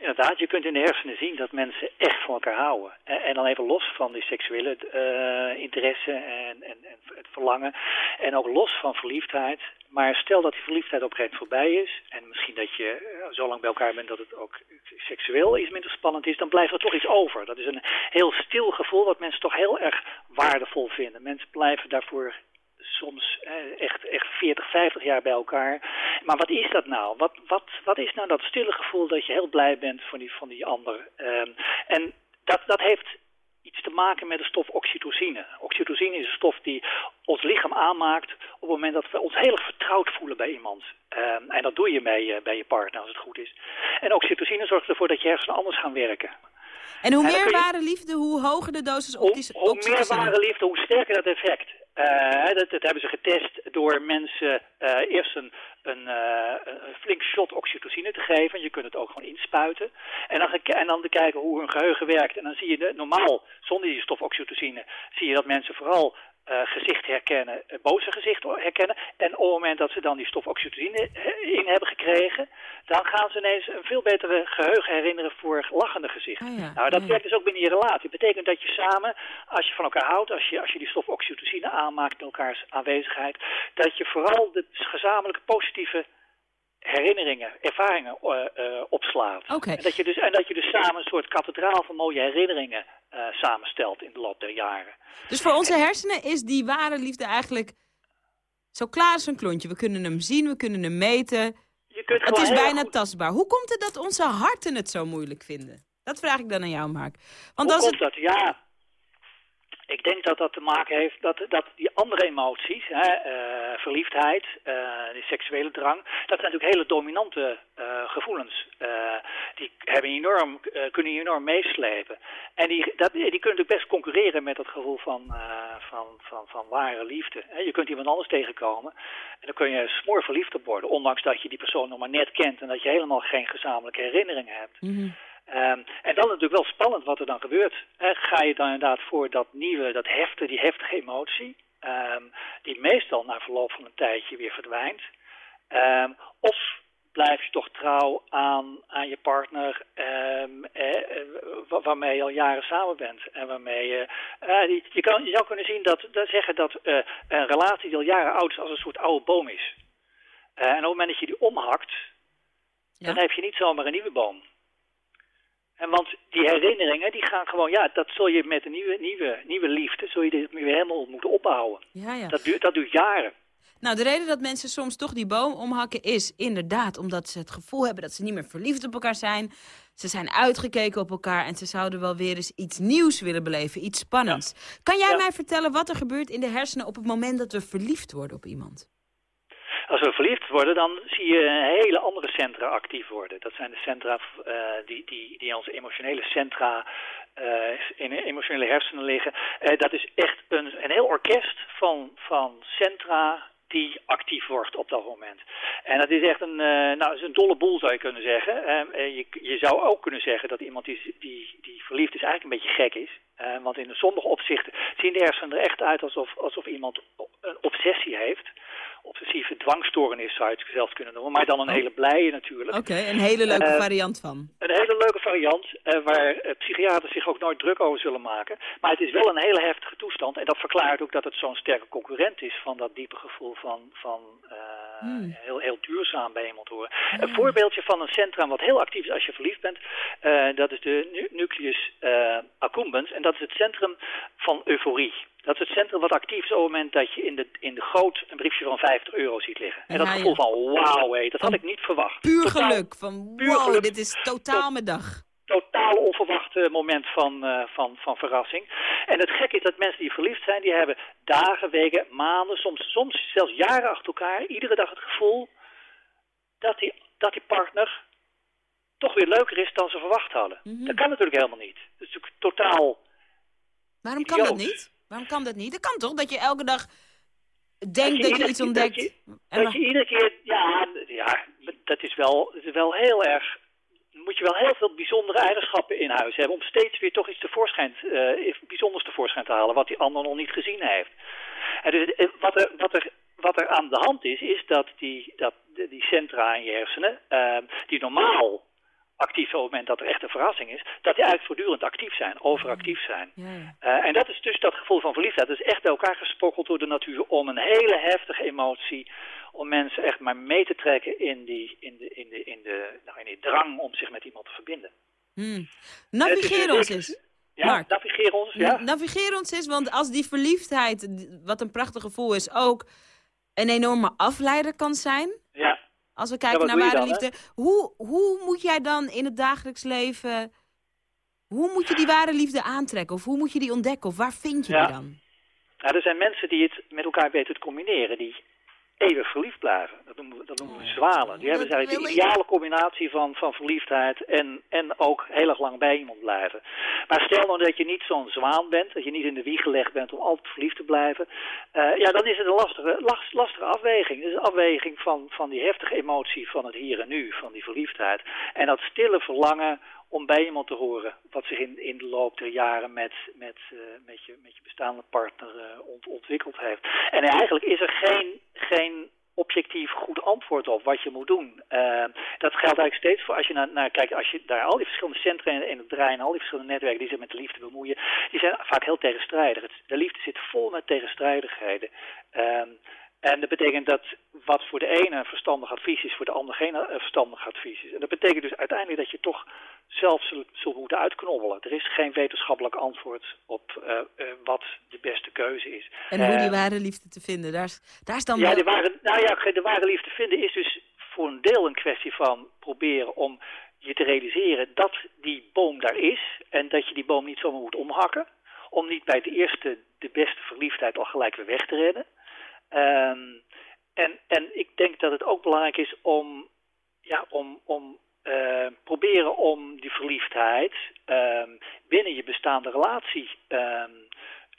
[SPEAKER 11] Inderdaad, je kunt in de hersenen zien dat mensen echt van elkaar houden. En, dan even los van die seksuele eh, interesse en, en, en het verlangen. En ook los van verliefdheid. Maar stel dat die verliefdheid op een gegeven moment voorbij is. En misschien dat je eh, zo lang bij elkaar bent dat het ook seksueel iets minder spannend is. Dan blijft er toch iets over. Dat is een heel stil gevoel wat mensen toch heel erg waardevol vinden. Mensen blijven daarvoor soms eh, echt, echt 40, 50 jaar bij elkaar. Maar wat is dat nou? Wat, wat, wat is nou dat stille gevoel dat je heel blij bent van die, van die ander? Ehm, en dat, dat heeft iets te maken met de stof oxytocine. Oxytocine is een stof die ons lichaam aanmaakt op het moment dat we ons heel erg vertrouwd voelen bij iemand. Ehm, en dat doe je bij, je- bij je partner als het goed is. En oxytocine zorgt ervoor dat je hersenen anders gaan werken.
[SPEAKER 3] En hoe meer ware liefde, hoe hoger de dosis
[SPEAKER 11] Hoe,
[SPEAKER 3] oxy-
[SPEAKER 11] hoe meer
[SPEAKER 3] oxytocine.
[SPEAKER 11] ware liefde, hoe sterker dat effect. Eh, dat, hebben ze getest door mensen eh, eerst een, eh, een flink shot oxytocine te geven. Je kunt het ook gewoon inspuiten. En dan, en dan te kijken hoe hun geheugen werkt. En dan zie je normaal, zonder die stof oxytocine, zie je dat mensen vooral gezicht herkennen, boze gezicht herkennen. En op het moment dat ze dan die stof oxytocine in hebben gekregen, dan gaan ze ineens een veel betere geheugen herinneren voor lachende gezichten.
[SPEAKER 3] Ah ja,
[SPEAKER 11] Nou, dat werkt dus ook binnen je relatie. Het betekent dat je samen, als je van elkaar houdt, als je, als je die stof oxytocine aanmaakt in elkaars aanwezigheid, dat je vooral de gezamenlijke positieve herinneringen, ervaringen eh, eh, opslaat. En, dat je dus, en dat je dus samen een soort kathedraal van mooie herinneringen eh, samenstelt in de loop der jaren.
[SPEAKER 3] Dus voor onze hersenen is die ware liefde eigenlijk zo klaar als een klontje. We kunnen hem zien, we kunnen hem meten.
[SPEAKER 11] Je kunt
[SPEAKER 3] Het is bijna
[SPEAKER 11] goed-
[SPEAKER 3] tastbaar. Hoe komt het dat onze harten het zo moeilijk vinden? Dat vraag ik dan aan jou, Mark. Want
[SPEAKER 11] Hoe
[SPEAKER 3] als
[SPEAKER 11] komt
[SPEAKER 3] het...
[SPEAKER 11] dat? Ja, ik denk dat dat te maken heeft dat, dat die andere emoties, hè, eh, verliefdheid, die seksuele drang, dat zijn natuurlijk hele dominante eh, gevoelens. Die hebben enorm, kunnen enorm meeslepen. En die, dat, die kunnen natuurlijk best concurreren met dat gevoel van, van, van, van ware liefde. Je kunt iemand anders tegenkomen en dan kun je smoor verliefd worden, ondanks dat je die persoon nog maar net kent en dat je helemaal geen gezamenlijke herinneringen hebt.
[SPEAKER 3] Mhm.
[SPEAKER 11] Ehm, en dan natuurlijk wel spannend wat er dan gebeurt. Ga je dan inderdaad voor dat nieuwe, dat heftige, die heftige emotie, ehm, die meestal na verloop van een tijdje weer verdwijnt. Ehm, of blijf je toch trouw aan, aan je partner eh, wa- waarmee je al jaren samen bent. En waarmee je, eh, die, je, kan, je zou kunnen zien dat, dat zeggen dat eh, een relatie die al jaren oud is als een soort oude boom is. Eh, en op het moment dat je die omhakt, dan heb je niet zomaar een nieuwe boom. En want die herinneringen, die gaan gewoon, ja, dat zul je met een nieuwe, nieuwe, nieuwe liefde, zul je dit weer helemaal moeten opbouwen.
[SPEAKER 3] Ja, ja.
[SPEAKER 11] Dat duurt, dat duurt jaren.
[SPEAKER 3] Nou, de reden dat mensen soms toch die boom omhakken is inderdaad omdat ze het gevoel hebben dat ze niet meer verliefd op elkaar zijn. Ze zijn uitgekeken op elkaar en ze zouden wel weer eens iets nieuws willen beleven, iets spannends. Kan jij
[SPEAKER 11] Ja.
[SPEAKER 3] mij vertellen wat er gebeurt in de hersenen op het moment dat we verliefd worden op iemand?
[SPEAKER 11] Als we verliefd worden, dan zie je hele andere centra actief worden. Dat zijn de centra eh, die, die, die onze emotionele centra, eh, in emotionele hersenen liggen. Eh, dat is echt een, een heel orkest van, van centra die actief wordt op dat moment. En dat is echt een, eh, nou, is een dolle boel zou je kunnen zeggen. Eh, eh, je, je zou ook kunnen zeggen dat iemand die, die, die verliefd is eigenlijk een beetje gek is. Eh, want in sommige opzichten zien de hersenen er echt uit alsof, alsof iemand een obsessie heeft. Obsessieve dwangstoornis zou je het zelfs kunnen noemen. Maar dan een hele blije natuurlijk.
[SPEAKER 3] Oké, een hele leuke
[SPEAKER 11] Eh,
[SPEAKER 3] variant van.
[SPEAKER 11] Een hele leuke variant eh, waar eh, psychiaters zich ook nooit druk over zullen maken. Maar het is wel een hele heftige toestand. En dat verklaart ook dat het zo'n sterke concurrent is van dat diepe gevoel van, van
[SPEAKER 3] Hmm.
[SPEAKER 11] heel, heel duurzaam bij iemand horen. Een voorbeeldje van een centrum wat heel actief is als je verliefd bent, dat is de nu- nucleus accumbens. En dat is het centrum van euforie. Dat is het centrum wat actief is op het moment dat je in de, in de goot een briefje van 50 euro ziet liggen. En dat gevoel van wauw, hé, dat had ik niet verwacht.
[SPEAKER 3] Puur
[SPEAKER 11] Totaal-
[SPEAKER 3] geluk. Van
[SPEAKER 11] puur
[SPEAKER 3] wow,
[SPEAKER 11] geluk.
[SPEAKER 3] dit is totaal mijn dag.
[SPEAKER 11] totaal onverwachte moment van, eh, van, van verrassing. En het gekke is dat mensen die verliefd zijn, die hebben dagen, weken, maanden, soms, soms zelfs jaren achter elkaar, iedere dag het gevoel dat die, dat die partner toch weer leuker is dan ze verwacht hadden. Dat kan natuurlijk helemaal niet. Dat is natuurlijk totaal
[SPEAKER 3] Waarom kan dat niet? Waarom kan dat niet? Dat kan toch? Dat je elke dag
[SPEAKER 11] Dat
[SPEAKER 3] denkt dat je, iets ontdekt.
[SPEAKER 11] Dat je,
[SPEAKER 3] en
[SPEAKER 11] dat je iedere keer, ja, ja dat, is wel, dat is wel heel erg. Moet je wel heel veel bijzondere eigenschappen in huis hebben om steeds weer toch iets tevoorschijn, eh bijzonders tevoorschijn te halen wat die ander nog niet gezien heeft. En dus, eh, wat, er, wat, er, wat er aan de hand is, is dat die, dat, die centra in je hersenen, eh, die normaal actief op het moment dat er echt een verrassing is, dat die eigenlijk voortdurend actief zijn, overactief zijn. Eh, en dat is dus dat gevoel van verliefdheid. Dat is echt bij elkaar gesprokkeld door de natuur om een hele heftige emotie, om mensen echt maar mee te trekken in die, in de, in de, in de, nou, in die drang om zich met iemand te verbinden.
[SPEAKER 3] Hmm. Navigeer ons eens.
[SPEAKER 11] Ja,
[SPEAKER 3] Mark.
[SPEAKER 11] navigeer ons, ja.
[SPEAKER 3] Na- Navigeer ons eens, want als die verliefdheid, wat een prachtig gevoel is, ook een enorme afleider kan zijn.
[SPEAKER 11] Ja.
[SPEAKER 3] Als we kijken naar ware
[SPEAKER 11] dan, hè?
[SPEAKER 3] liefde. Hoe, hoe moet jij dan in het dagelijks leven... Hoe moet je die ware liefde aantrekken? Of hoe moet je die ontdekken? Of waar vind je
[SPEAKER 11] Ja.
[SPEAKER 3] die dan?
[SPEAKER 11] Nou, er zijn mensen die het met elkaar weten te combineren, die eeuwig verliefd blijven. Dat noemen we, dat noemen we zwalen. Die hebben dus eigenlijk de ideale combinatie van, van verliefdheid en, en ook heel erg lang bij iemand blijven. Maar stel nou dat je niet zo'n zwaan bent, dat je niet in de wieg gelegd bent om altijd verliefd te blijven. eh, ja, dan is het een lastige, las- lastige afweging. Het is een afweging van, van die heftige emotie van het hier en nu, van die verliefdheid. En dat stille verlangen om bij iemand te horen wat zich in, in de loop der jaren met, met, eh, met, je, met je bestaande partner ont- ontwikkeld heeft. En eigenlijk is er geen, geen objectief goed antwoord op wat je moet doen. Eh, dat geldt eigenlijk steeds voor als je naar, naar kijkt, als je daar al die verschillende centra in, in het brein, al die verschillende netwerken die zich met de liefde bemoeien, die zijn vaak heel tegenstrijdig. De liefde zit vol met tegenstrijdigheden. Ehm, en dat betekent dat wat voor de ene een verstandig advies is, voor de ander geen eh, verstandig advies is. En dat betekent dus uiteindelijk dat je toch zelf zult, zult moeten uitknobbelen. Er is geen wetenschappelijk antwoord op eh, eh, wat de beste keuze is.
[SPEAKER 3] En hoe die ware liefde te vinden. Daar is, daar is dan
[SPEAKER 11] ja,
[SPEAKER 3] wel-
[SPEAKER 11] de ware, nou ja, de ware liefde vinden is dus voor een deel een kwestie van proberen om je te realiseren dat die boom daar is en dat je die boom niet zomaar moet omhakken. Om niet bij de eerste, de beste verliefdheid al gelijk weer weg te rennen. Ehm, en, en ik denk dat het ook belangrijk is om, ja, om, om eh, proberen om die verliefdheid ehm, binnen je bestaande relatie ehm,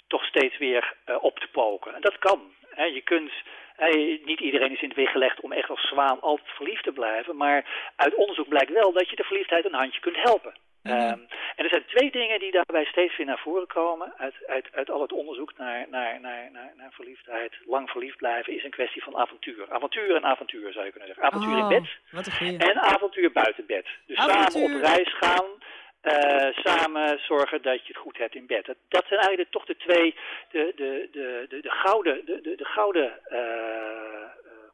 [SPEAKER 11] toch steeds weer eh, op te poken. En dat kan. Hè. Je kunt, hè, niet iedereen is in het weg gelegd om echt als zwaan altijd verliefd te blijven. Maar uit onderzoek blijkt wel dat je de verliefdheid een handje kunt helpen. Ehm, en er zijn twee dingen die daarbij steeds weer naar voren komen. Uit, uit, uit al het onderzoek naar, naar, naar, naar, naar verliefdheid. Lang verliefd blijven is een kwestie van avontuur. Avontuur en avontuur zou je kunnen zeggen. Avontuur in
[SPEAKER 3] Oh,
[SPEAKER 11] bed en avontuur buiten bed. Dus samen op reis gaan. eh, samen zorgen dat je het goed hebt in bed. Dat, dat zijn eigenlijk toch de twee, de, de, de, de, de gouden, de, de, de gouden eh,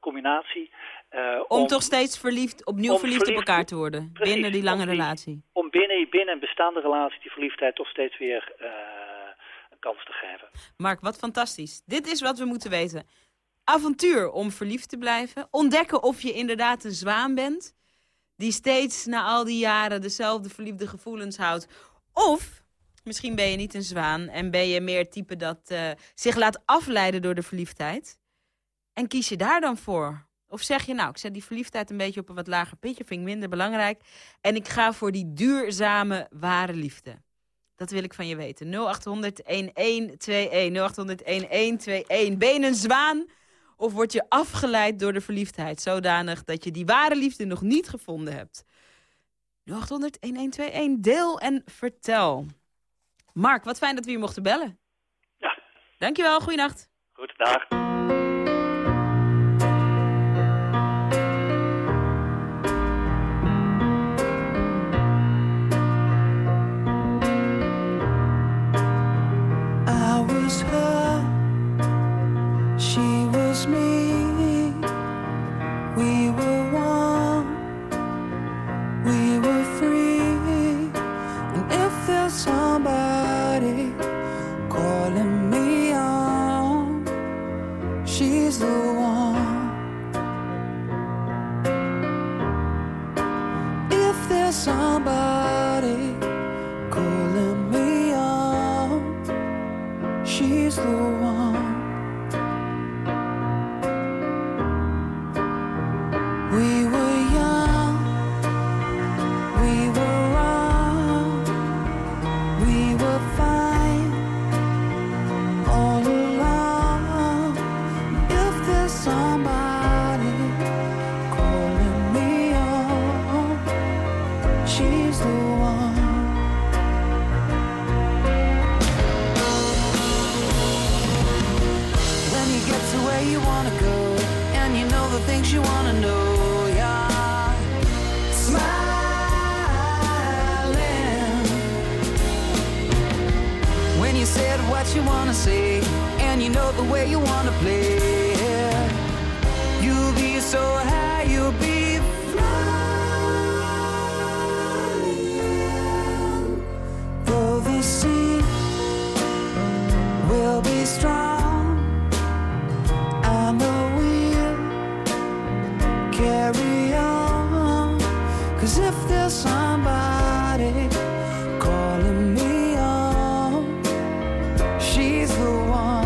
[SPEAKER 11] combinatie. eh,
[SPEAKER 3] Om, toch steeds verliefd, opnieuw verliefd,
[SPEAKER 11] verliefd-
[SPEAKER 3] op elkaar te worden.
[SPEAKER 11] Precies,
[SPEAKER 3] binnen die lange
[SPEAKER 11] om die-
[SPEAKER 3] relatie.
[SPEAKER 11] om binnen, binnen een bestaande relatie die verliefdheid toch steeds weer eh, een kans te geven.
[SPEAKER 3] Mark, wat fantastisch. Dit is wat we moeten weten. Avontuur om verliefd te blijven. Ontdekken of je inderdaad een zwaan bent. Die steeds na al die jaren dezelfde verliefde gevoelens houdt. Of misschien ben je niet een zwaan en ben je meer het type dat eh, zich laat afleiden door de verliefdheid. En kies je daar dan voor? Of zeg je nou, ik zet die verliefdheid een beetje op een wat lager pitje, vind ik minder belangrijk. En ik ga voor die duurzame, ware liefde. Dat wil ik van je weten. 0800 1121 0800 1121. Ben je een zwaan of word je afgeleid door de verliefdheid? Zodanig dat je die ware liefde nog niet gevonden hebt. 0800 1121. Deel en vertel. Mark, wat fijn dat we hier mochten bellen.
[SPEAKER 11] Ja.
[SPEAKER 3] Dankjewel, goeienacht.
[SPEAKER 11] Goed, dag.
[SPEAKER 12] She's the one.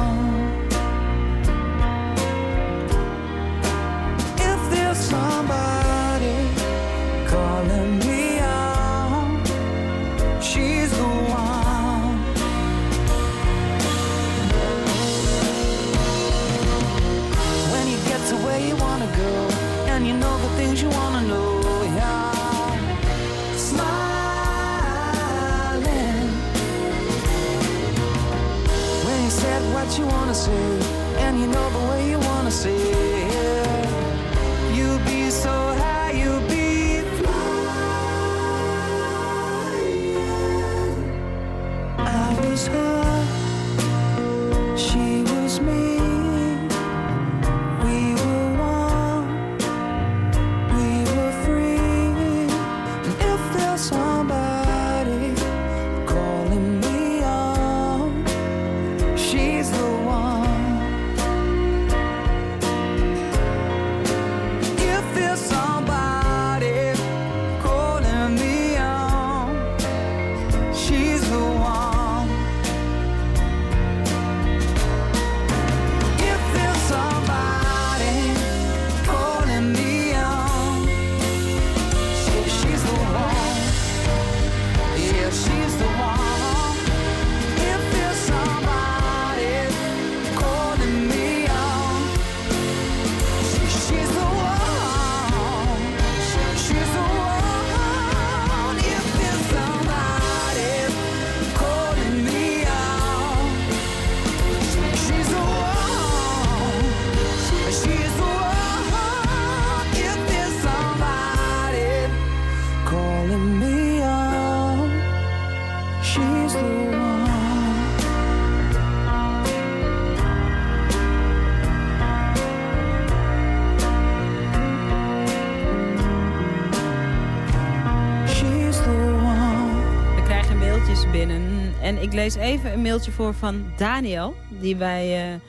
[SPEAKER 3] Even een mailtje voor van Daniel. Die, wij, eh,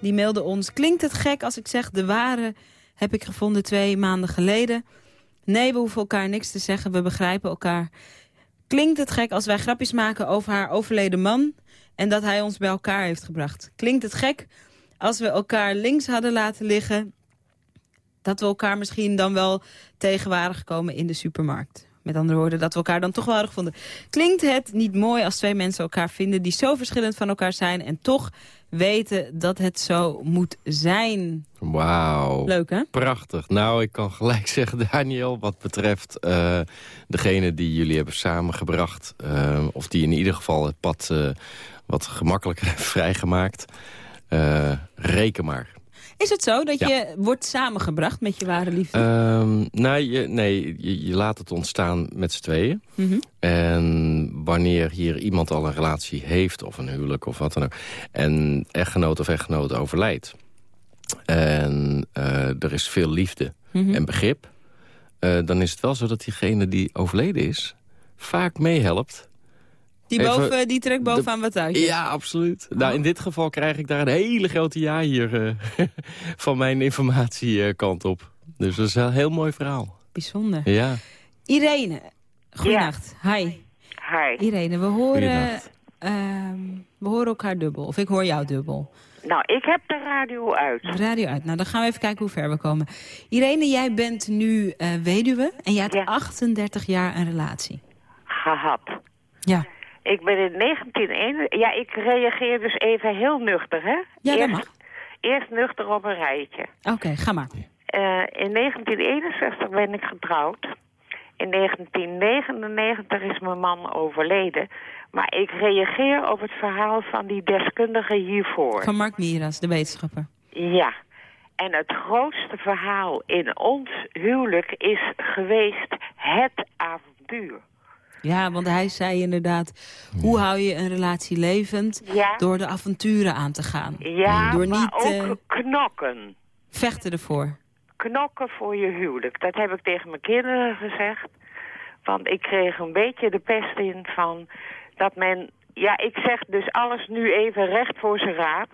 [SPEAKER 3] die mailde ons. Klinkt het gek als ik zeg de ware heb ik gevonden twee maanden geleden? Nee, we hoeven elkaar niks te zeggen. We begrijpen elkaar. Klinkt het gek als wij grapjes maken over haar overleden man... en dat hij ons bij elkaar heeft gebracht? Klinkt het gek als we elkaar links hadden laten liggen... dat we elkaar misschien dan wel tegen waren gekomen in de supermarkt? Met andere woorden, dat we elkaar dan toch wel hadden gevonden. Klinkt het niet mooi als twee mensen elkaar vinden... die zo verschillend van elkaar zijn... en toch weten dat het zo moet zijn?
[SPEAKER 4] Wauw.
[SPEAKER 3] Leuk, hè?
[SPEAKER 4] Prachtig. Nou, ik kan gelijk zeggen, Daniel, wat betreft eh, degene die jullie hebben samengebracht... eh, of die in ieder geval het pad eh, wat gemakkelijker heeft vrijgemaakt... reken maar.
[SPEAKER 3] Is het zo dat
[SPEAKER 4] Ja.
[SPEAKER 3] je wordt samengebracht met je ware liefde?
[SPEAKER 4] Ehm, nou, je, nee, je, je laat het ontstaan met z'n tweeën.
[SPEAKER 3] Mhm.
[SPEAKER 4] En wanneer hier iemand al een relatie heeft, of een huwelijk of wat dan ook... en echtgenoot of echtgenoot overlijdt... en eh, er is veel liefde
[SPEAKER 3] Mhm.
[SPEAKER 4] en begrip... eh, dan is het wel zo dat diegene die overleden is... vaak meehelpt.
[SPEAKER 3] Die,
[SPEAKER 4] even
[SPEAKER 3] boven, die trekt bovenaan wat uit.
[SPEAKER 4] Ja, absoluut. Nou, in dit geval krijg ik daar een hele grote ja hier... eh, van mijn informatiekant op. Dus dat is een heel mooi verhaal.
[SPEAKER 3] Bijzonder.
[SPEAKER 4] Ja.
[SPEAKER 3] Irene, goedenacht. Hi.
[SPEAKER 13] Hi.
[SPEAKER 3] Irene, we horen ehm, we horen elkaar dubbel. Of ik hoor jou dubbel.
[SPEAKER 13] Nou, ik heb de radio uit.
[SPEAKER 3] De radio uit. Nou, dan gaan we even kijken hoe ver we komen. Irene, jij bent nu eh, weduwe en jij hebt 38 jaar een relatie.
[SPEAKER 13] Gehad.
[SPEAKER 3] Ja.
[SPEAKER 13] Ik ben in 1991... Ja, ik reageer dus even heel nuchter, hè?
[SPEAKER 3] Ja, dat
[SPEAKER 13] eerst,
[SPEAKER 3] mag.
[SPEAKER 13] Eerst nuchter op een rijtje.
[SPEAKER 3] Oké, ga maar.
[SPEAKER 13] Eh, in 1961 ben ik getrouwd. In 1999 is mijn man overleden. Maar ik reageer op het verhaal van die deskundige hiervoor.
[SPEAKER 3] Van Mark Miras, de wetenschapper.
[SPEAKER 13] Ja. En het grootste verhaal in ons huwelijk is geweest het avontuur.
[SPEAKER 3] Ja, want hij zei inderdaad, hoe hou je een relatie levend?
[SPEAKER 13] Ja.
[SPEAKER 3] Door de avonturen aan te gaan.
[SPEAKER 13] Ja,
[SPEAKER 3] Door
[SPEAKER 13] maar
[SPEAKER 3] niet
[SPEAKER 13] ook
[SPEAKER 3] eh,
[SPEAKER 13] knokken.
[SPEAKER 3] vechten ervoor.
[SPEAKER 13] knokken voor je huwelijk. Dat heb ik tegen mijn kinderen gezegd. Want ik kreeg een beetje de pest in van dat men... Ja, ik zeg dus alles nu even recht voor zijn raad.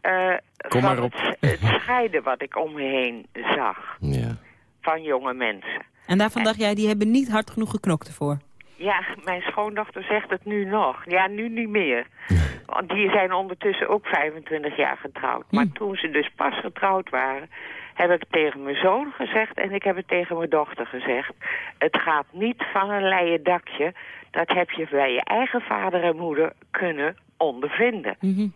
[SPEAKER 13] Eh,
[SPEAKER 4] Kom maar op.
[SPEAKER 13] Het, het scheiden wat ik om me heen zag
[SPEAKER 4] Ja.
[SPEAKER 13] van jonge mensen.
[SPEAKER 3] En daarvan dacht jij, die hebben niet hard genoeg geknokt ervoor.
[SPEAKER 13] Ja, mijn schoondochter zegt het nu nog. Ja, nu niet meer. Want die zijn ondertussen ook 25 jaar getrouwd. Maar toen ze dus pas getrouwd waren, heb ik tegen mijn zoon gezegd... en ik heb het tegen mijn dochter gezegd... het gaat niet van een leien dakje. Dat heb je bij je eigen vader en moeder kunnen ondervinden.
[SPEAKER 3] Mhm.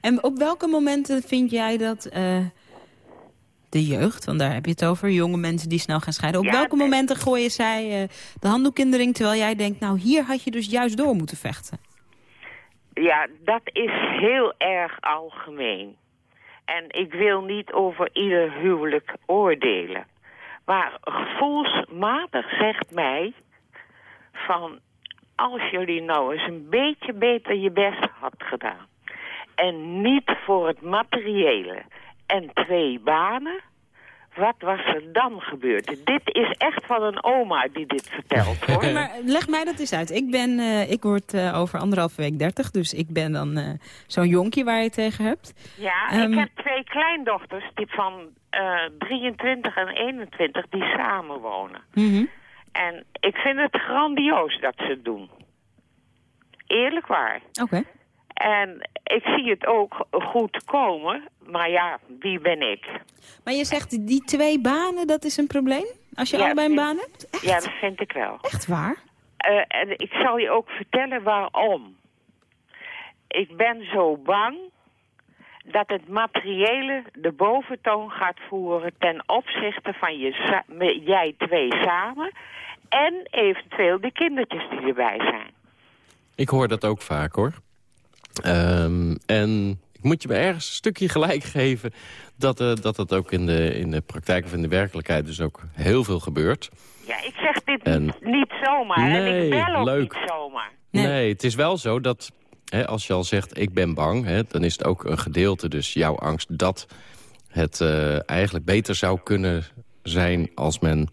[SPEAKER 3] En op welke momenten vind jij dat eh, de jeugd, want daar heb je het over, jonge mensen die snel gaan scheiden. Op
[SPEAKER 13] Ja,
[SPEAKER 3] welke momenten gooien zij eh, de handdoek in de ring terwijl jij denkt, nou hier had je dus juist door moeten vechten?
[SPEAKER 13] Ja, dat is heel erg algemeen. En ik wil niet over ieder huwelijk oordelen. Maar gevoelsmatig zegt mij van... als jullie nou eens een beetje beter je best had gedaan... en niet voor het materiële en twee banen... wat was er dan gebeurd? Dit is echt van een oma die dit vertelt, hoor.
[SPEAKER 3] Maar leg mij dat eens uit. Ik, ben, eh, ik word eh, over anderhalve week 30, dus ik ben dan eh, zo'n jonkje waar je het tegen hebt.
[SPEAKER 13] Ja,
[SPEAKER 3] Ehm,
[SPEAKER 13] ik heb twee kleindochters die van eh 23 en 21 die samenwonen.
[SPEAKER 3] Mhm.
[SPEAKER 13] En ik vind het grandioos dat ze het doen. Eerlijk waar.
[SPEAKER 3] Oké.
[SPEAKER 13] En ik zie het ook goed komen, maar ja, wie ben ik?
[SPEAKER 3] Maar je zegt, die twee banen, dat is een probleem? Als je
[SPEAKER 13] Ja,
[SPEAKER 3] allebei een baan hebt?
[SPEAKER 13] Ja, dat vind ik wel.
[SPEAKER 3] Echt waar?
[SPEAKER 13] Eh, en ik zal je ook vertellen waarom. Ik ben zo bang dat het materiële de boventoon gaat voeren ten opzichte van je jij twee samen en eventueel de kindertjes die erbij zijn.
[SPEAKER 4] Ik hoor dat ook vaak, hoor. Ehm, en ik moet je me ergens een stukje gelijk geven... dat eh, dat, dat ook in de, in de praktijk of in de werkelijkheid dus ook heel veel gebeurt.
[SPEAKER 13] Ja, ik zeg dit
[SPEAKER 4] En-
[SPEAKER 13] niet, zomaar en
[SPEAKER 4] Nee,
[SPEAKER 13] ik bel ook
[SPEAKER 4] leuk.
[SPEAKER 13] niet zomaar.
[SPEAKER 4] Nee, het is wel zo dat hè, als je al zegt ik ben bang... Hè, dan is het ook een gedeelte, dus jouw angst... dat het eh, eigenlijk beter zou kunnen zijn als men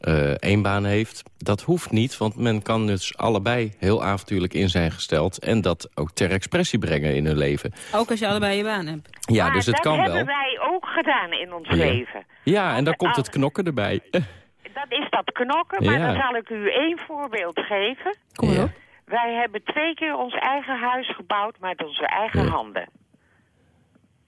[SPEAKER 4] eh, één baan heeft. Dat hoeft niet, want men kan dus allebei heel avontuurlijk in zijn gesteld... en dat ook ter expressie brengen in hun leven.
[SPEAKER 3] Ook als je allebei je baan hebt.
[SPEAKER 4] Ja,
[SPEAKER 13] maar
[SPEAKER 4] dus het
[SPEAKER 13] dat
[SPEAKER 4] kan
[SPEAKER 13] hebben
[SPEAKER 4] wel.
[SPEAKER 13] wij ook gedaan in ons
[SPEAKER 4] Ja.
[SPEAKER 13] leven.
[SPEAKER 4] Ja, en dan komt het knokken erbij.
[SPEAKER 13] Dat is dat knokken, maar
[SPEAKER 4] Ja.
[SPEAKER 13] dan zal ik u één voorbeeld geven.
[SPEAKER 3] Kom
[SPEAKER 4] Ja.
[SPEAKER 13] Wij hebben twee keer ons eigen huis gebouwd met onze eigen
[SPEAKER 4] Ja.
[SPEAKER 13] handen.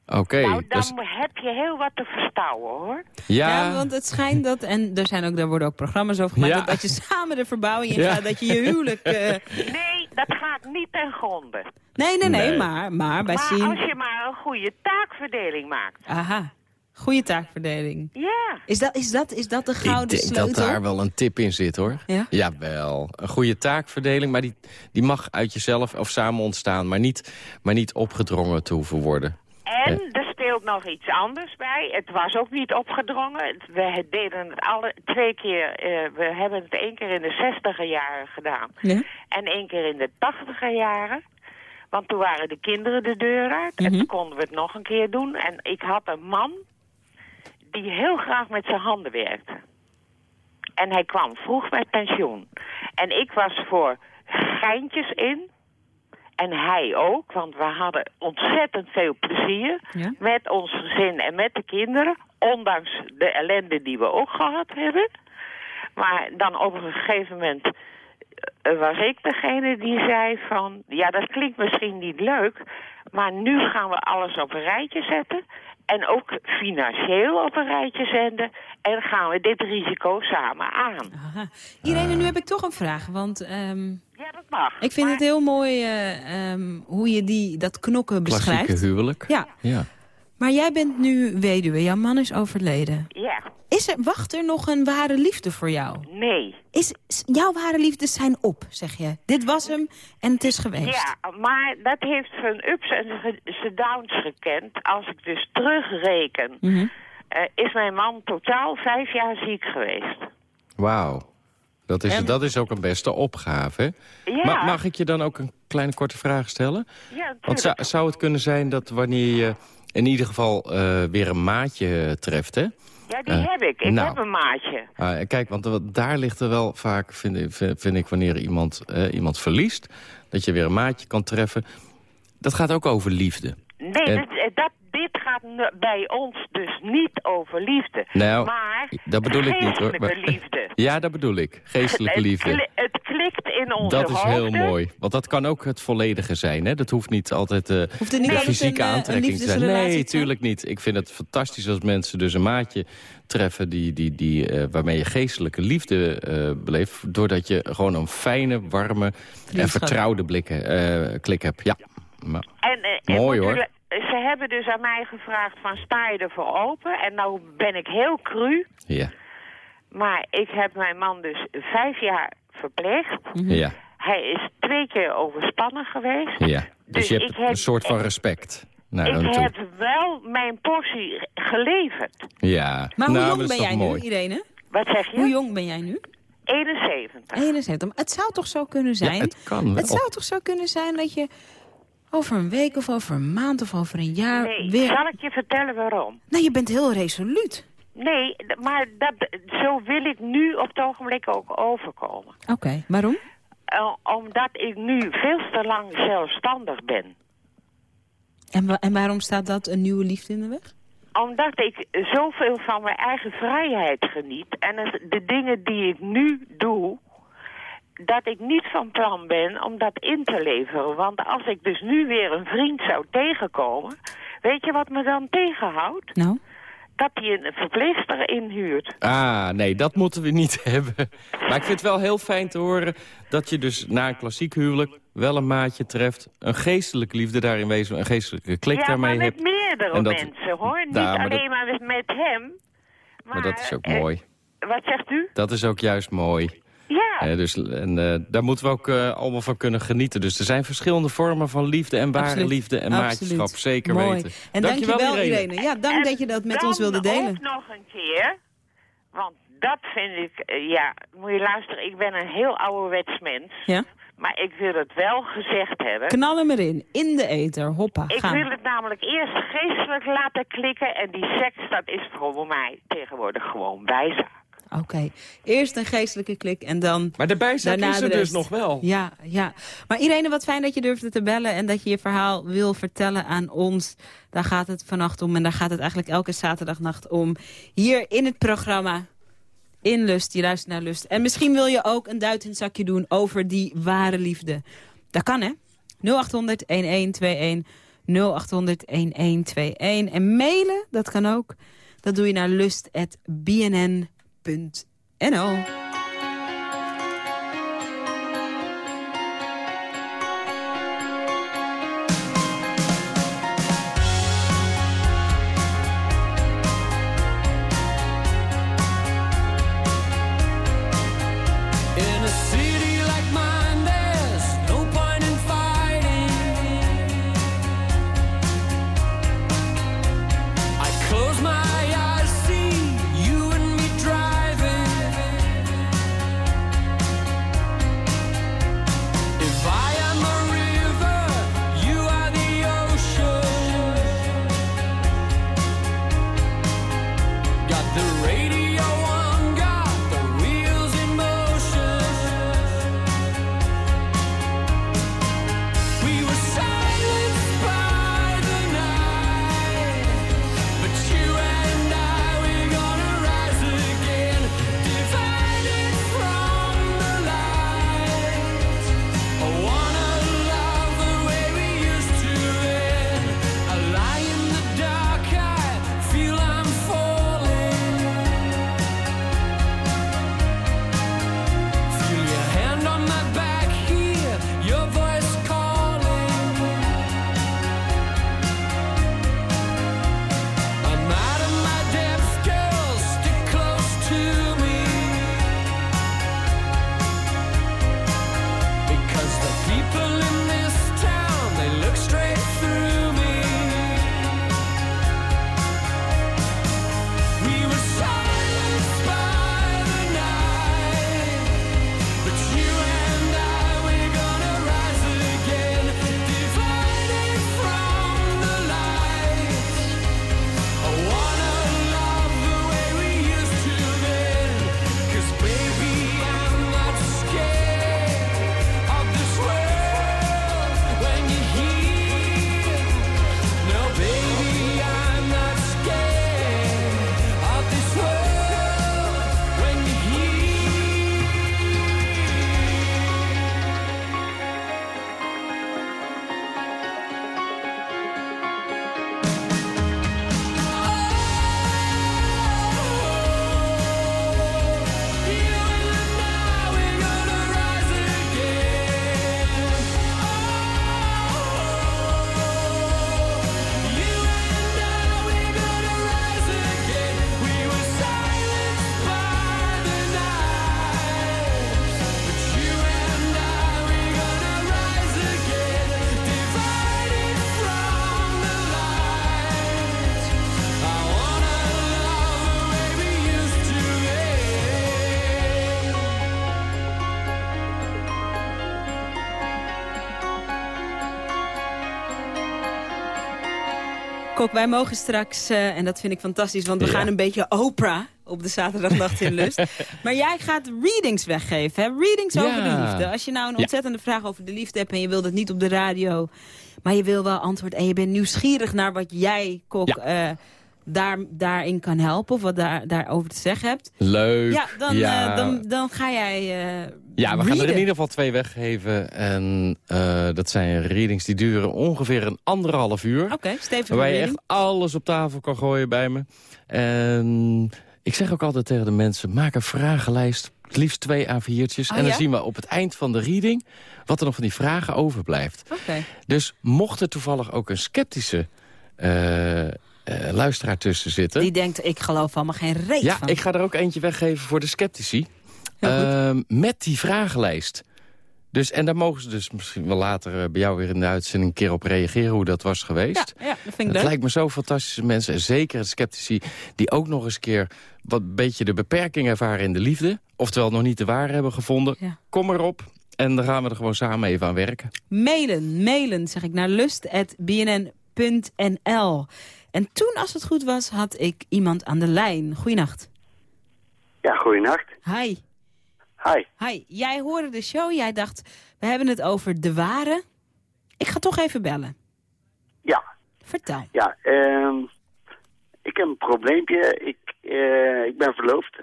[SPEAKER 4] Oké,
[SPEAKER 13] nou, dan
[SPEAKER 4] dus-
[SPEAKER 13] heb je heel wat te verstouwen, hoor.
[SPEAKER 4] ja,
[SPEAKER 3] want het schijnt dat, en er, zijn ook, daar worden ook programma's over gemaakt...
[SPEAKER 4] Ja.
[SPEAKER 3] Dat, dat je samen de verbouwing in
[SPEAKER 4] Ja.
[SPEAKER 3] gaat, dat je je huwelijk... eh,
[SPEAKER 13] Nee, dat gaat niet ten gronde.
[SPEAKER 3] Nee, nee, nee,
[SPEAKER 4] Nee.
[SPEAKER 3] maar, maar bij
[SPEAKER 13] maar
[SPEAKER 3] zien...
[SPEAKER 13] als je maar een goede taakverdeling maakt.
[SPEAKER 3] Aha, goede taakverdeling.
[SPEAKER 13] Ja.
[SPEAKER 3] Is dat, is dat, is dat de
[SPEAKER 4] ik
[SPEAKER 3] gouden
[SPEAKER 4] denk
[SPEAKER 3] sleutel?
[SPEAKER 4] dat daar wel een tip in zit, hoor.
[SPEAKER 3] Ja?
[SPEAKER 4] Jawel, een goede taakverdeling, maar die, die mag uit jezelf of samen ontstaan... maar niet, maar niet opgedrongen te hoeven worden.
[SPEAKER 13] En er speelt nog iets anders bij. Het was ook niet opgedrongen. We deden het alle twee keer. eh, we hebben het één keer in de zestiger jaren gedaan.
[SPEAKER 3] Ja?
[SPEAKER 13] En één keer in de tachtiger jaren. Want toen waren de kinderen de deur uit. En toen konden we het nog een keer doen. En ik had een man die heel graag met zijn handen werkte. En hij kwam vroeg met pensioen. En ik was voor geintjes in. En hij ook, want we hadden ontzettend veel plezier
[SPEAKER 3] Ja?
[SPEAKER 13] met ons gezin en met de kinderen. Ondanks de ellende die we ook gehad hebben. Maar dan op een gegeven moment eh, was ik degene die zei van... ja, dat klinkt misschien niet leuk... maar nu gaan we alles op een rijtje zetten... en ook financieel op een rijtje zetten... en gaan we dit risico samen aan.
[SPEAKER 3] Aha. Irene, nu heb ik toch een vraag, want... ehm,
[SPEAKER 13] Ja, dat mag.
[SPEAKER 3] ik vind het heel mooi eh, ehm, hoe je die, dat knokken beschrijft.
[SPEAKER 4] Klassieke huwelijk.
[SPEAKER 3] Ja,
[SPEAKER 4] Ja.
[SPEAKER 3] maar jij bent nu weduwe, jouw man is overleden.
[SPEAKER 13] Ja,
[SPEAKER 3] Is er, wacht er nog een ware liefde voor jou?
[SPEAKER 13] nee.
[SPEAKER 3] Is, jouw ware liefdes zijn op, zeg je. Dit was hem en het is geweest.
[SPEAKER 13] Ja, maar dat heeft zijn ups en zijn- downs gekend. Als ik dus terugreken,
[SPEAKER 3] Mhm.
[SPEAKER 13] eh, is mijn man totaal vijf jaar ziek geweest.
[SPEAKER 4] Wauw. Dat is,
[SPEAKER 13] En-
[SPEAKER 4] dat is ook een beste opgave.
[SPEAKER 13] Ja.
[SPEAKER 4] Ma- mag ik je dan ook een kleine korte vraag stellen?
[SPEAKER 13] Ja,
[SPEAKER 4] Want zou, zou het kunnen zijn dat wanneer je in ieder geval eh, weer een maatje treft, hè?
[SPEAKER 13] Ja, die
[SPEAKER 4] Eh,
[SPEAKER 13] heb ik. Ik
[SPEAKER 4] nou.
[SPEAKER 13] heb een maatje.
[SPEAKER 4] Ah, kijk, want daar ligt er wel vaak, vind ik, vind ik wanneer iemand, eh, iemand verliest... dat je weer een maatje kan treffen. Dat gaat ook over liefde.
[SPEAKER 13] Nee,
[SPEAKER 4] En-
[SPEAKER 13] dit, eh, dat, dit gaat bij ons dus niet over liefde.
[SPEAKER 4] Nou,
[SPEAKER 13] maar
[SPEAKER 4] dat bedoel ik niet, hoor. Maar-
[SPEAKER 13] liefde.
[SPEAKER 4] Ja, dat bedoel ik. Geestelijke
[SPEAKER 13] Het,
[SPEAKER 4] liefde.
[SPEAKER 13] het klikt in onze
[SPEAKER 4] Dat is heel mooi. Want dat kan ook het volledige zijn. Hè? Dat hoeft niet altijd eh
[SPEAKER 3] Hoeft er niet
[SPEAKER 4] de
[SPEAKER 3] altijd
[SPEAKER 4] fysieke
[SPEAKER 3] een, eh, een
[SPEAKER 4] aantrekking te zijn. Nee, tuurlijk niet. Ik vind het fantastisch als mensen dus een maatje treffen... Die, die, die, eh, waarmee je geestelijke liefde eh, beleeft. Doordat je gewoon een fijne, warme en vertrouwde blikken, eh, klik hebt. Ja. Maar,
[SPEAKER 13] En, en
[SPEAKER 4] Mooi, hoor.
[SPEAKER 13] Ze hebben dus aan mij gevraagd van sta je ervoor open? En nou ben ik heel cru.
[SPEAKER 4] ja.
[SPEAKER 13] Maar ik heb mijn man dus vijf jaar verpleegd.
[SPEAKER 4] Ja.
[SPEAKER 13] Hij is twee keer overspannen geweest.
[SPEAKER 4] ja. Dus,
[SPEAKER 13] Dus
[SPEAKER 4] je
[SPEAKER 13] ik
[SPEAKER 4] hebt
[SPEAKER 13] heb-
[SPEAKER 4] een soort van respect naar hem
[SPEAKER 13] ik
[SPEAKER 4] toe.
[SPEAKER 13] heb wel mijn portie geleverd.
[SPEAKER 4] Ja.
[SPEAKER 3] Maar hoe
[SPEAKER 4] nou,
[SPEAKER 3] jong ben jij nu. Irene?
[SPEAKER 13] Wat zeg je?
[SPEAKER 3] Hoe jong ben jij nu?
[SPEAKER 13] 71.
[SPEAKER 3] 71. Maar het zou toch zo kunnen zijn?
[SPEAKER 4] Ja, het kan wel.
[SPEAKER 3] Het zou toch zo kunnen zijn dat je over een week of over een maand of over een jaar
[SPEAKER 13] Nee,
[SPEAKER 3] weer...
[SPEAKER 13] zal ik je vertellen waarom?
[SPEAKER 3] Nee, je bent heel resoluut.
[SPEAKER 13] Nee, maar dat, zo wil ik nu op het ogenblik ook overkomen.
[SPEAKER 3] Oké, waarom?
[SPEAKER 13] Eh, omdat ik nu veel te lang zelfstandig ben.
[SPEAKER 3] En, wa- en waarom staat dat een nieuwe liefde in de weg?
[SPEAKER 13] Omdat ik zoveel van mijn eigen vrijheid geniet. En de dingen die ik nu doe, dat ik niet van plan ben om dat in te leveren. Want als ik dus nu weer een vriend zou tegenkomen... Weet je wat me dan tegenhoudt?
[SPEAKER 3] Nou?
[SPEAKER 13] Dat hij een verpleegster inhuurt.
[SPEAKER 4] Ah, nee, dat moeten we niet hebben. Maar ik vind het wel heel fijn te horen dat je dus na een klassiek huwelijk wel een maatje treft. Een geestelijke liefde daarin wezen, een geestelijke klik
[SPEAKER 13] ja,
[SPEAKER 4] daarmee
[SPEAKER 13] maar met
[SPEAKER 4] hebt.
[SPEAKER 13] meerdere
[SPEAKER 4] En dat-
[SPEAKER 13] mensen, hoor. Niet
[SPEAKER 4] Ja, maar dat-
[SPEAKER 13] alleen maar met- met hem.
[SPEAKER 4] Maar dat is ook
[SPEAKER 13] eh,
[SPEAKER 4] mooi.
[SPEAKER 13] Wat zegt u?
[SPEAKER 4] Dat is ook juist mooi.
[SPEAKER 13] Ja.
[SPEAKER 4] Dus, en eh, daar moeten we ook eh, allemaal van kunnen genieten. Dus er zijn verschillende vormen van liefde en ware
[SPEAKER 3] Absoluut.
[SPEAKER 4] liefde en
[SPEAKER 3] Absoluut.
[SPEAKER 4] maatjeschap. Zeker
[SPEAKER 3] Mooi.
[SPEAKER 4] weten.
[SPEAKER 3] En dankjewel, Irene. Ja, dank dat je dat met ons wilde
[SPEAKER 13] Dan
[SPEAKER 3] delen.
[SPEAKER 13] ook nog een keer, want dat vind ik, eh, ja, moet je luisteren, ik ben een heel ouderwets mens.
[SPEAKER 3] Ja?
[SPEAKER 13] Maar ik wil het wel gezegd hebben.
[SPEAKER 3] Knal hem erin, in de eter, hoppa,
[SPEAKER 13] Ik
[SPEAKER 3] gaan.
[SPEAKER 13] wil het namelijk eerst geestelijk laten klikken en die seks, dat is voor mij tegenwoordig gewoon bijzaak.
[SPEAKER 3] Oké, eerst een geestelijke klik en dan...
[SPEAKER 4] Maar de bijzaak
[SPEAKER 3] daarna
[SPEAKER 4] is er dus nog wel.
[SPEAKER 3] Ja, ja. Maar Irene, wat fijn dat je durfde te bellen... en dat je je verhaal wil vertellen aan ons. Daar gaat het vannacht om en daar gaat het eigenlijk elke zaterdagnacht om. Hier in het programma In Lust, je luistert naar Lust. En misschien wil je ook een duit in het zakje doen over die ware liefde. Dat kan, hè? 0800-1121, 0800-1121. En mailen, dat kan ook. Dat doe je naar lust.bnn.nl.
[SPEAKER 14] In
[SPEAKER 3] Wij mogen straks, eh, en dat vind ik fantastisch... want we
[SPEAKER 4] Ja.
[SPEAKER 3] gaan een beetje Oprah op de zaterdagnacht in Lust. maar jij gaat readings weggeven, hè? Readings
[SPEAKER 4] Ja.
[SPEAKER 3] over de liefde. Als je nou een ontzettende vraag over de liefde hebt... en je wilt het niet op de radio, maar je wil wel antwoord... en je bent nieuwsgierig naar wat jij, Kok, eh, daar, daarin kan helpen... of wat daar, daarover te zeggen hebt.
[SPEAKER 4] Leuk.
[SPEAKER 3] Ja, dan,
[SPEAKER 4] ja.
[SPEAKER 3] eh, dan, dan ga jij
[SPEAKER 4] Ja, we gaan er in ieder geval twee weggeven. En eh, dat zijn readings die duren ongeveer een anderhalf uur.
[SPEAKER 3] Oké,
[SPEAKER 4] Waarbij je echt alles op tafel kan gooien bij me. En ik zeg ook altijd tegen de mensen, maak een vragenlijst. Het liefst twee A4'tjes.
[SPEAKER 3] Oh,
[SPEAKER 4] en dan
[SPEAKER 3] ja?
[SPEAKER 4] zien we op het eind van de reading wat er nog van die vragen overblijft.
[SPEAKER 3] Oké.
[SPEAKER 4] Dus mocht er toevallig ook een sceptische eh, eh, luisteraar tussen zitten...
[SPEAKER 3] Die denkt, ik geloof allemaal geen reet
[SPEAKER 4] Ja,
[SPEAKER 3] van.
[SPEAKER 4] ik ga er ook eentje weggeven voor de sceptici. Ehm, met die vragenlijst. Dus, en daar mogen ze dus misschien wel later eh, bij jou weer in de uitzending... een keer op reageren hoe dat was geweest.
[SPEAKER 3] Ja, ja, dat vind ik
[SPEAKER 4] Het lijkt me zo fantastische mensen, en zeker sceptici... die ook nog eens een keer wat een beetje de beperking ervaren in de liefde. Oftewel nog niet de ware hebben gevonden.
[SPEAKER 3] Ja.
[SPEAKER 4] Kom erop en dan gaan we er gewoon samen even aan werken.
[SPEAKER 3] Mailen, mailen, zeg ik, naar lust.bnn.nl. En toen, als het goed was, had ik iemand aan de lijn. Goeienacht.
[SPEAKER 15] Ja, goeienacht.
[SPEAKER 3] Hi.
[SPEAKER 15] Hi.
[SPEAKER 3] Hi. Jij hoorde de show, jij dacht, we hebben het over de ware. Ik ga toch even bellen.
[SPEAKER 15] Ja.
[SPEAKER 3] Vertel.
[SPEAKER 15] Ja, ehm, ik heb een probleempje. Ik, eh, ik ben verloofd.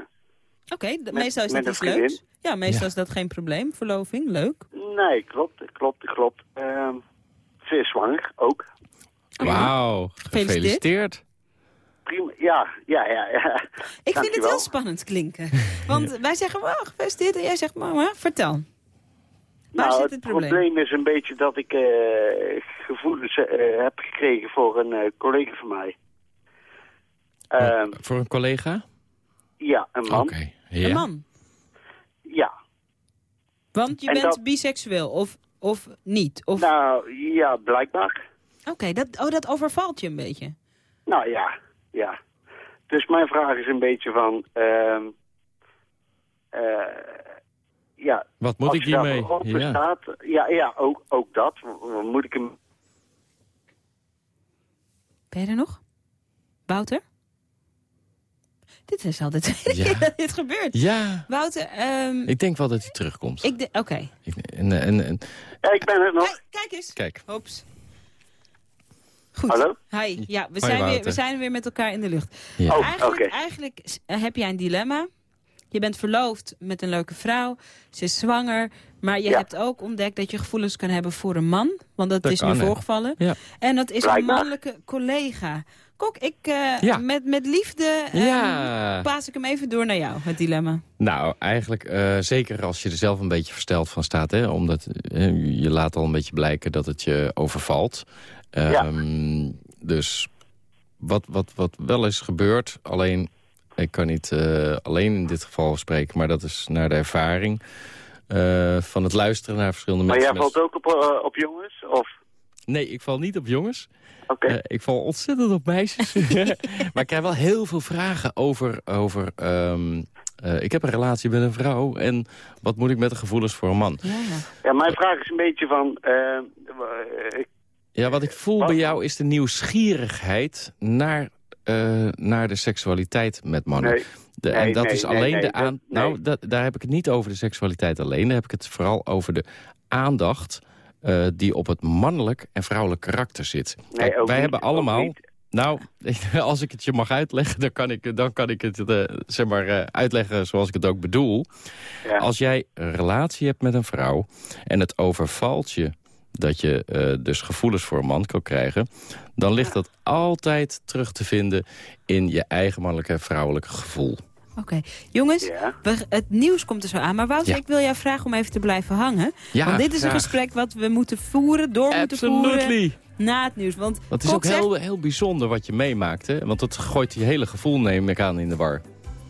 [SPEAKER 3] Oké, meestal is dat iets leuks. Ja, meestal
[SPEAKER 15] Ja.
[SPEAKER 3] is dat geen probleem. Verloving, leuk.
[SPEAKER 15] Nee, klopt, klopt, klopt. Ehm ze is zwanger, ook.
[SPEAKER 4] Wauw, gefeliciteerd.
[SPEAKER 15] Prima, ja, ja, ja. ja.
[SPEAKER 3] Ik vind het heel spannend klinken. Want wij zeggen, well, gefeliciteerd. En jij zegt, mama, vertel. Waar
[SPEAKER 15] nou,
[SPEAKER 3] zit het probleem?
[SPEAKER 15] probleem is een beetje dat ik eh, gevoelens eh, heb gekregen voor een eh, collega van mij. Ehm,
[SPEAKER 4] Voor een collega?
[SPEAKER 15] ja, een man.
[SPEAKER 4] Oké, ja.
[SPEAKER 3] Een man.
[SPEAKER 15] Ja.
[SPEAKER 3] Want je
[SPEAKER 15] En
[SPEAKER 3] bent
[SPEAKER 15] dat-
[SPEAKER 3] biseksueel, of, of niet? Of...
[SPEAKER 15] Nou, ja, blijkbaar.
[SPEAKER 3] Oké, dat, oh, dat overvalt je een beetje.
[SPEAKER 15] Nou ja, ja. Dus mijn vraag is een beetje van... ehm eh, ja,
[SPEAKER 4] Wat moet ik hiermee? Ja.
[SPEAKER 15] staat, ja, ja ook, ook dat. Moet ik hem...
[SPEAKER 3] Ben je er nog? Wouter? Dit is al de tweede
[SPEAKER 4] Ja.
[SPEAKER 3] keer dat dit gebeurt.
[SPEAKER 4] Ja.
[SPEAKER 3] Wouter, ehm,
[SPEAKER 4] Ik denk wel dat hij terugkomt.
[SPEAKER 3] Oké.
[SPEAKER 4] Ik- En, en, en,
[SPEAKER 15] Ja, ik ben er nog.
[SPEAKER 3] Kijk eens.
[SPEAKER 4] kijk.
[SPEAKER 3] Hops. Goed.
[SPEAKER 15] Hallo?
[SPEAKER 3] Hi. Ja, we
[SPEAKER 4] Hoi,
[SPEAKER 3] zijn, weer, we zijn weer met elkaar in de lucht.
[SPEAKER 4] Ja.
[SPEAKER 15] Oh,
[SPEAKER 3] eigenlijk, eigenlijk eh, heb jij een dilemma. Je bent verloofd met een leuke vrouw. Ze is zwanger. Maar je
[SPEAKER 15] Ja.
[SPEAKER 3] hebt ook ontdekt dat je gevoelens kan hebben voor een man. Want dat,
[SPEAKER 4] Dat
[SPEAKER 3] is
[SPEAKER 4] kan,
[SPEAKER 3] nu voorgevallen.
[SPEAKER 4] Ja.
[SPEAKER 3] En dat is een mannelijke collega. Kok, ik, eh,
[SPEAKER 4] Ja.
[SPEAKER 3] met, met liefde
[SPEAKER 4] Ja.
[SPEAKER 3] paas ik hem even door naar jou, het dilemma.
[SPEAKER 4] Nou, eigenlijk eh, zeker als je er zelf een beetje versteld van staat. Hè, omdat eh, je laat al een beetje blijken dat het je overvalt. Ehm, Dus wat, wat, wat wel is gebeurd, alleen Ik kan niet eh, alleen in dit geval spreken, maar dat is naar de ervaring... eh, van het luisteren naar verschillende
[SPEAKER 15] Maar
[SPEAKER 4] mensen.
[SPEAKER 15] jij valt ook op, eh, op jongens? Of?
[SPEAKER 4] Nee, ik val niet op jongens.
[SPEAKER 15] Oké.
[SPEAKER 4] Eh, ik val ontzettend op meisjes. maar ik krijg wel heel veel vragen over... over ehm, eh, ik heb een relatie met een vrouw en wat moet ik met de gevoelens voor een man?
[SPEAKER 15] Ja, mijn vraag is een beetje van... eh, w- ik-
[SPEAKER 4] Ja, wat ik voel bij jou is de nieuwsgierigheid naar, eh, naar de seksualiteit met mannen.
[SPEAKER 15] Nee.
[SPEAKER 4] De,
[SPEAKER 15] Nee,
[SPEAKER 4] en dat
[SPEAKER 15] nee,
[SPEAKER 4] is alleen de aan. Nou, dat, daar heb ik het niet over de seksualiteit alleen. Daar heb ik het vooral over de aandacht eh, die op het mannelijk en vrouwelijk karakter zit. Kijk, wij
[SPEAKER 15] niet,
[SPEAKER 4] hebben allemaal. Nou, als ik het je mag uitleggen, dan kan ik, dan kan ik het eh, zeg maar, uitleggen zoals ik het ook bedoel.
[SPEAKER 15] Ja.
[SPEAKER 4] Als jij een relatie hebt met een vrouw en het overvalt je dat je eh, dus gevoelens voor een man kan krijgen... dan ligt dat altijd terug te vinden in je eigen mannelijke en vrouwelijke gevoel.
[SPEAKER 3] Oké, jongens,
[SPEAKER 15] Ja.
[SPEAKER 3] we- het nieuws komt er zo aan. Maar Wouter,
[SPEAKER 4] Ja.
[SPEAKER 3] ik wil jou vragen om even te blijven hangen.
[SPEAKER 4] Ja,
[SPEAKER 3] want dit is een gesprek wat we moeten voeren, door moeten voeren
[SPEAKER 4] Absolutely.
[SPEAKER 3] na het nieuws. Want
[SPEAKER 4] Dat is ook
[SPEAKER 3] zegt-
[SPEAKER 4] heel, heel bijzonder wat je meemaakt, hè? Want dat gooit je hele gevoel, neem ik aan, in de war.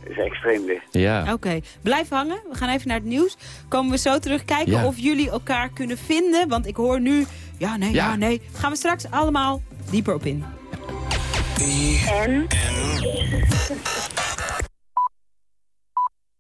[SPEAKER 15] Is extreem dicht.
[SPEAKER 4] Ja.
[SPEAKER 3] Oké, blijf hangen. We gaan even naar het nieuws. Komen we zo terug kijken
[SPEAKER 4] Ja.
[SPEAKER 3] of jullie elkaar kunnen vinden. Want ik hoor nu, ja, nee, ja,
[SPEAKER 4] Ja.
[SPEAKER 3] nee. Gaan we straks allemaal dieper op in.
[SPEAKER 10] En?